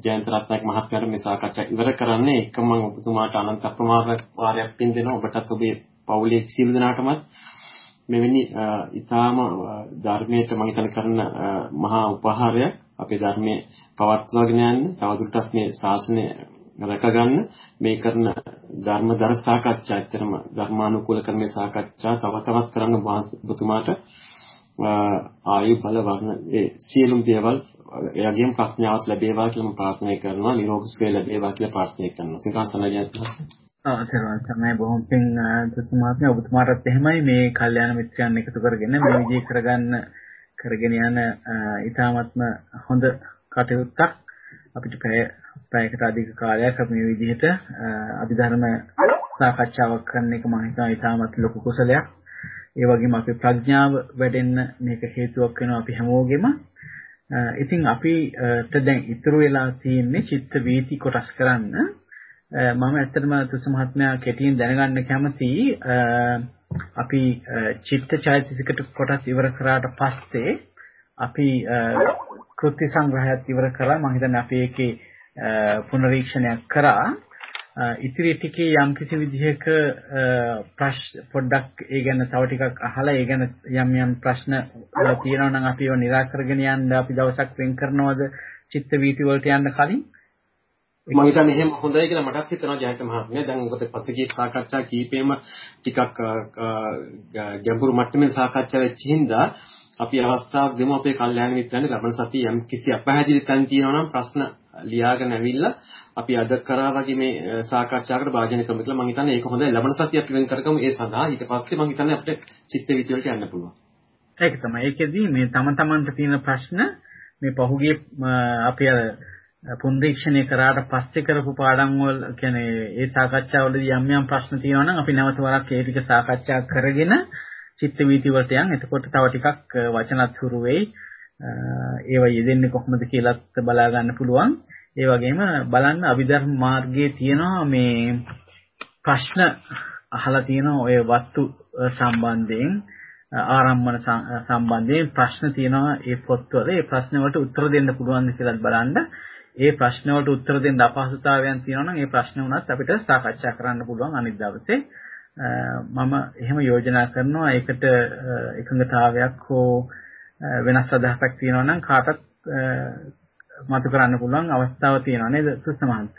ජයන්ත රත්නායක මහත්මයාට මේ සාකච්ඡා ඉවර කරන්නේ එකම මම ඔබතුමාට අනන්ත ප්‍රමාණ වාරයක් පින් දෙනවා ඔබටත් ඔබේ පවුලේ සියලු දෙනාටමත් මෙවැනි ඊටාම ධර්මයට මම හිතන කරන මහා උපහාරයක් අපේ ධර්මයේ පවත්වාගෙන යන්න තවදුරටත් මේ ශාසනය රැකගන්න මේ කරන ධර්ම දර සාකච්ඡා ඇත්තරම ධර්මානුකූල කරන මේ සාකච්ඡා තව තවත් කරන්න ඔබතුමාට ආයු බල වර්ණ ඒ සියලුම දේවල් එයාගේම ප්‍රඥාවත් ලැබේවා කියලා මම ප්‍රාර්ථනා කරනවා නිරෝගී සුවය ලැබේවා කියලා ප්‍රාර්ථනා කරනවා. සිතාසනජයත් සරණ තමයි බොහොම පිං තුස්මාත්මය ඔබතුමාටත් එහෙමයි මේ කල්යාණ මිත්‍රයන් එකතු කරගෙන මේ විදිහේ කරගන්න කරගෙන යන ඊ타මත්ම හොඳ කටයුත්තක් අපිට පැය පැයකට අධික කාලයක් අපි මේ විදිහට අභිධර්ම සාකච්ඡාවක් කරන එක මම හිතනවා ඊ타මත් ලොකු කුසලයක්. ඒ වගේම අපේ ප්‍රඥාව වැඩෙන්න මේක හේතුවක් වෙනවා අපි හැමෝගෙම. ඉතින් අපිට දැන් ඉතුරු වෙලා තියෙන්නේ චිත්ත වීති කොටස් කරන්න. මම ඇත්තටම තුස මහත්මයා කෙටියෙන් දැනගන්න කැමතියි අපි චිත්ත චෛතසිකට කොටස් ඉවර කරාට පස්සේ අපි කෘත්‍ය සංග්‍රහයත් ඉවර කරලා මම හිතන්නේ අපි ඒකේ පුනරීක්ෂණයක් කරා. ඉතිරි ටිකේ යම් කිසි විදිහක ප්‍රශ්න පොඩ්ඩක් ඒ ගැන තව ටිකක් අහලා ඒ ගැන යම් යම් ප්‍රශ්න තියෙනවා නම් අපි ඒවා निराකරගෙන යන්න අපි දවසක් වෙන් කරනවද? චිත්ත වීති වලට යන්න කලින්. මම හිතන්නේ එහෙම හොඳයි කියලා මටත් හිතෙනවා ජයන්ත මහත්මයා. දැන් ඔබට පසුගිය සාකච්ඡා කීපෙම ටිකක් ගැඹුරු මට්ටමේ සාකච්ඡා වෙච්ච හින්දා අපි අවස්ථාවක් දෙමු අපේ කල්යාණ මිත්‍රයන්ට ලබන සතිය යම් කිසි අපහැදිලි තැන් තියෙනවා නම් ප්‍රශ්න ලියාගෙන ඇවිල්ලා අපි අද කරා වගේ මේ සාකච්ඡාවකට භාජනය කරමු කියලා මම හිතන්නේ ඒක හොඳයි ලබන සතිය අපි වෙන් කරගමු ඒ සඳහා ඊට පස්සේ මම හිතන්නේ අපිට චිත්ත වීති වලට යන්න පුළුවන්. ඒක තමයි. ඒකෙදී මේ තම තමන්ට තියෙන ප්‍රශ්න මේ පහුගිය අපි අර පුන්දීක්ෂණය කරාට පස්සේ කරපු පාඩම් වල කියන්නේ ඒ සාකච්ඡාවලදී යම් යම් ප්‍රශ්න තියෙනවා නම් අපි නැවත වරක් ඒ ටික සාකච්ඡා කරගෙන චිත්ත වීති වලට යන්. එතකොට තව ටිකක් වචනත් හුරු වෙයි. ඒව යෙදෙන්නේ කොහොමද කියලාත් බලා ගන්න පුළුවන්. ඒ වගේම බලන්න අභිධර්ම මාර්ගයේ තියෙනවා මේ ප්‍රශ්න අහලා තියෙනවා ඔය වස්තු සම්බන්ධයෙන්. ආරම්භන සම්බන්ධයෙන් ප්‍රශ්න තියෙනවා ඒ පොත්වල. ඒ ප්‍රශ්න වලට උත්තර දෙන්න පුළුවන්ද කියලාත් බලන්න. ඒ ප්‍රශ්න වලට උත්තර දෙන්න අපහසුතාවයන් තියෙනවා නම් ඒ ප්‍රශ්න උනත් අපිට සාකච්ඡා කරන්න පුළුවන් අනිත් දවසේ. මම එහෙම යෝජනා කරනවා ඒකට එකඟතාවයක් හෝ වෙනස් අදහසක් තියෙනවා නම් කාටත් මතු කරන්න පුළුවන් අවස්ථාව තියෙනවා නේද සුසමහන්ත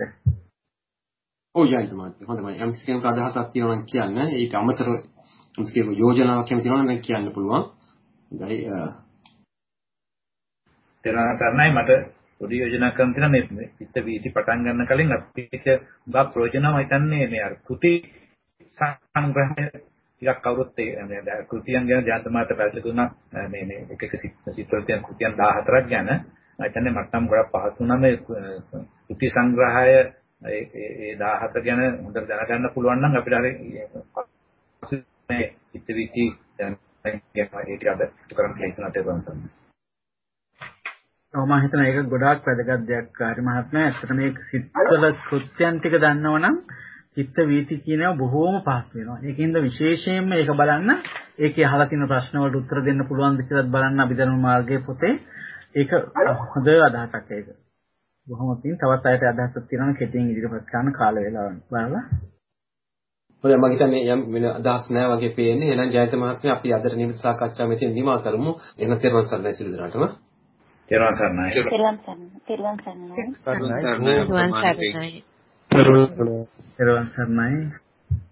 ඔව් ජයන්ත මහත්තයා හොඳයි. යම් කිසි කෙනෙකුට අදහසක් තියෙනවා නම් කියන්න. ඊට අමතරව යම් කිසි යෝජනාවක් එහෙම තියෙනවා නම් කියන්න පුළුවන්. හොඳයි තේරුම් ගන්නයි මට පොඩි යෝජනා කරන තියෙන මේ චිත්ත වීති පටන් ගන්න කලින් අපිට උගා ප්‍රයෝජනම හිතන්නේ මේ අර කෘති සංග්‍රහය ටිකක් කවුරුත් මේ කෘතියන් ගැන ජාතමාත පැහැදිලි දුන්නා. මේ මේ එක එක සිත්වල තියෙන කෘතියන් 14ක් ගැන. මම හිතන්නේ මට නම් ගොඩක් පහසු වුණා මේ කෘති සංග්‍රහය ඒ 14 ගැන හොඳට දැනගන්න පුළුවන් නම් අපිට හරි මේ චිත්ත වීති දැන් ඒක ටික අද කරන් කියලා හිතනවා ඔව් මම හිතනවා ඒක ගොඩාක් වැදගත් දෙයක් කාර්ය මහත්මයා. ඇත්තට මේ සිත්වල කෘත්‍යයන් ටික දන්නවනම් චිත්ත වීති කියනවා බොහෝම පහසු වෙනවා. ඒකින්ද විශේෂයෙන්ම ඒක බලන්න ඒකේ අහලා තියෙන ප්‍රශ්න වලට උත්තර දෙන්න පුළුවන්ද කියලාත් බලන්න අභිධර්ම මාර්ගයේ පොතේ ඒක හොඳ අදහසක් ඒක. බොහොම පින් තවත් අයට අදහසක් තියෙනවා කෙටියෙන් ඉදිරිපත් කරන්න කාල වේලාවක් බලලා. හොඳයි මම හිතන්නේ යම් වෙන අදහස් නැහැ වගේ පේන්නේ. එහෙනම් ජයත මහත්මයා අපි අදට නිමිති සාකච්ඡාව මෙතන නිමා කරමු. එහෙනම් තෙරුවන් සරණයි සියලු දෙනාටම. තෙරුවන් සරණයි. තෙරුවන් සරණයි. තෙරුවන් සරණයි. තෙරුවන් සරණයි. තෙරුවන් සරණයි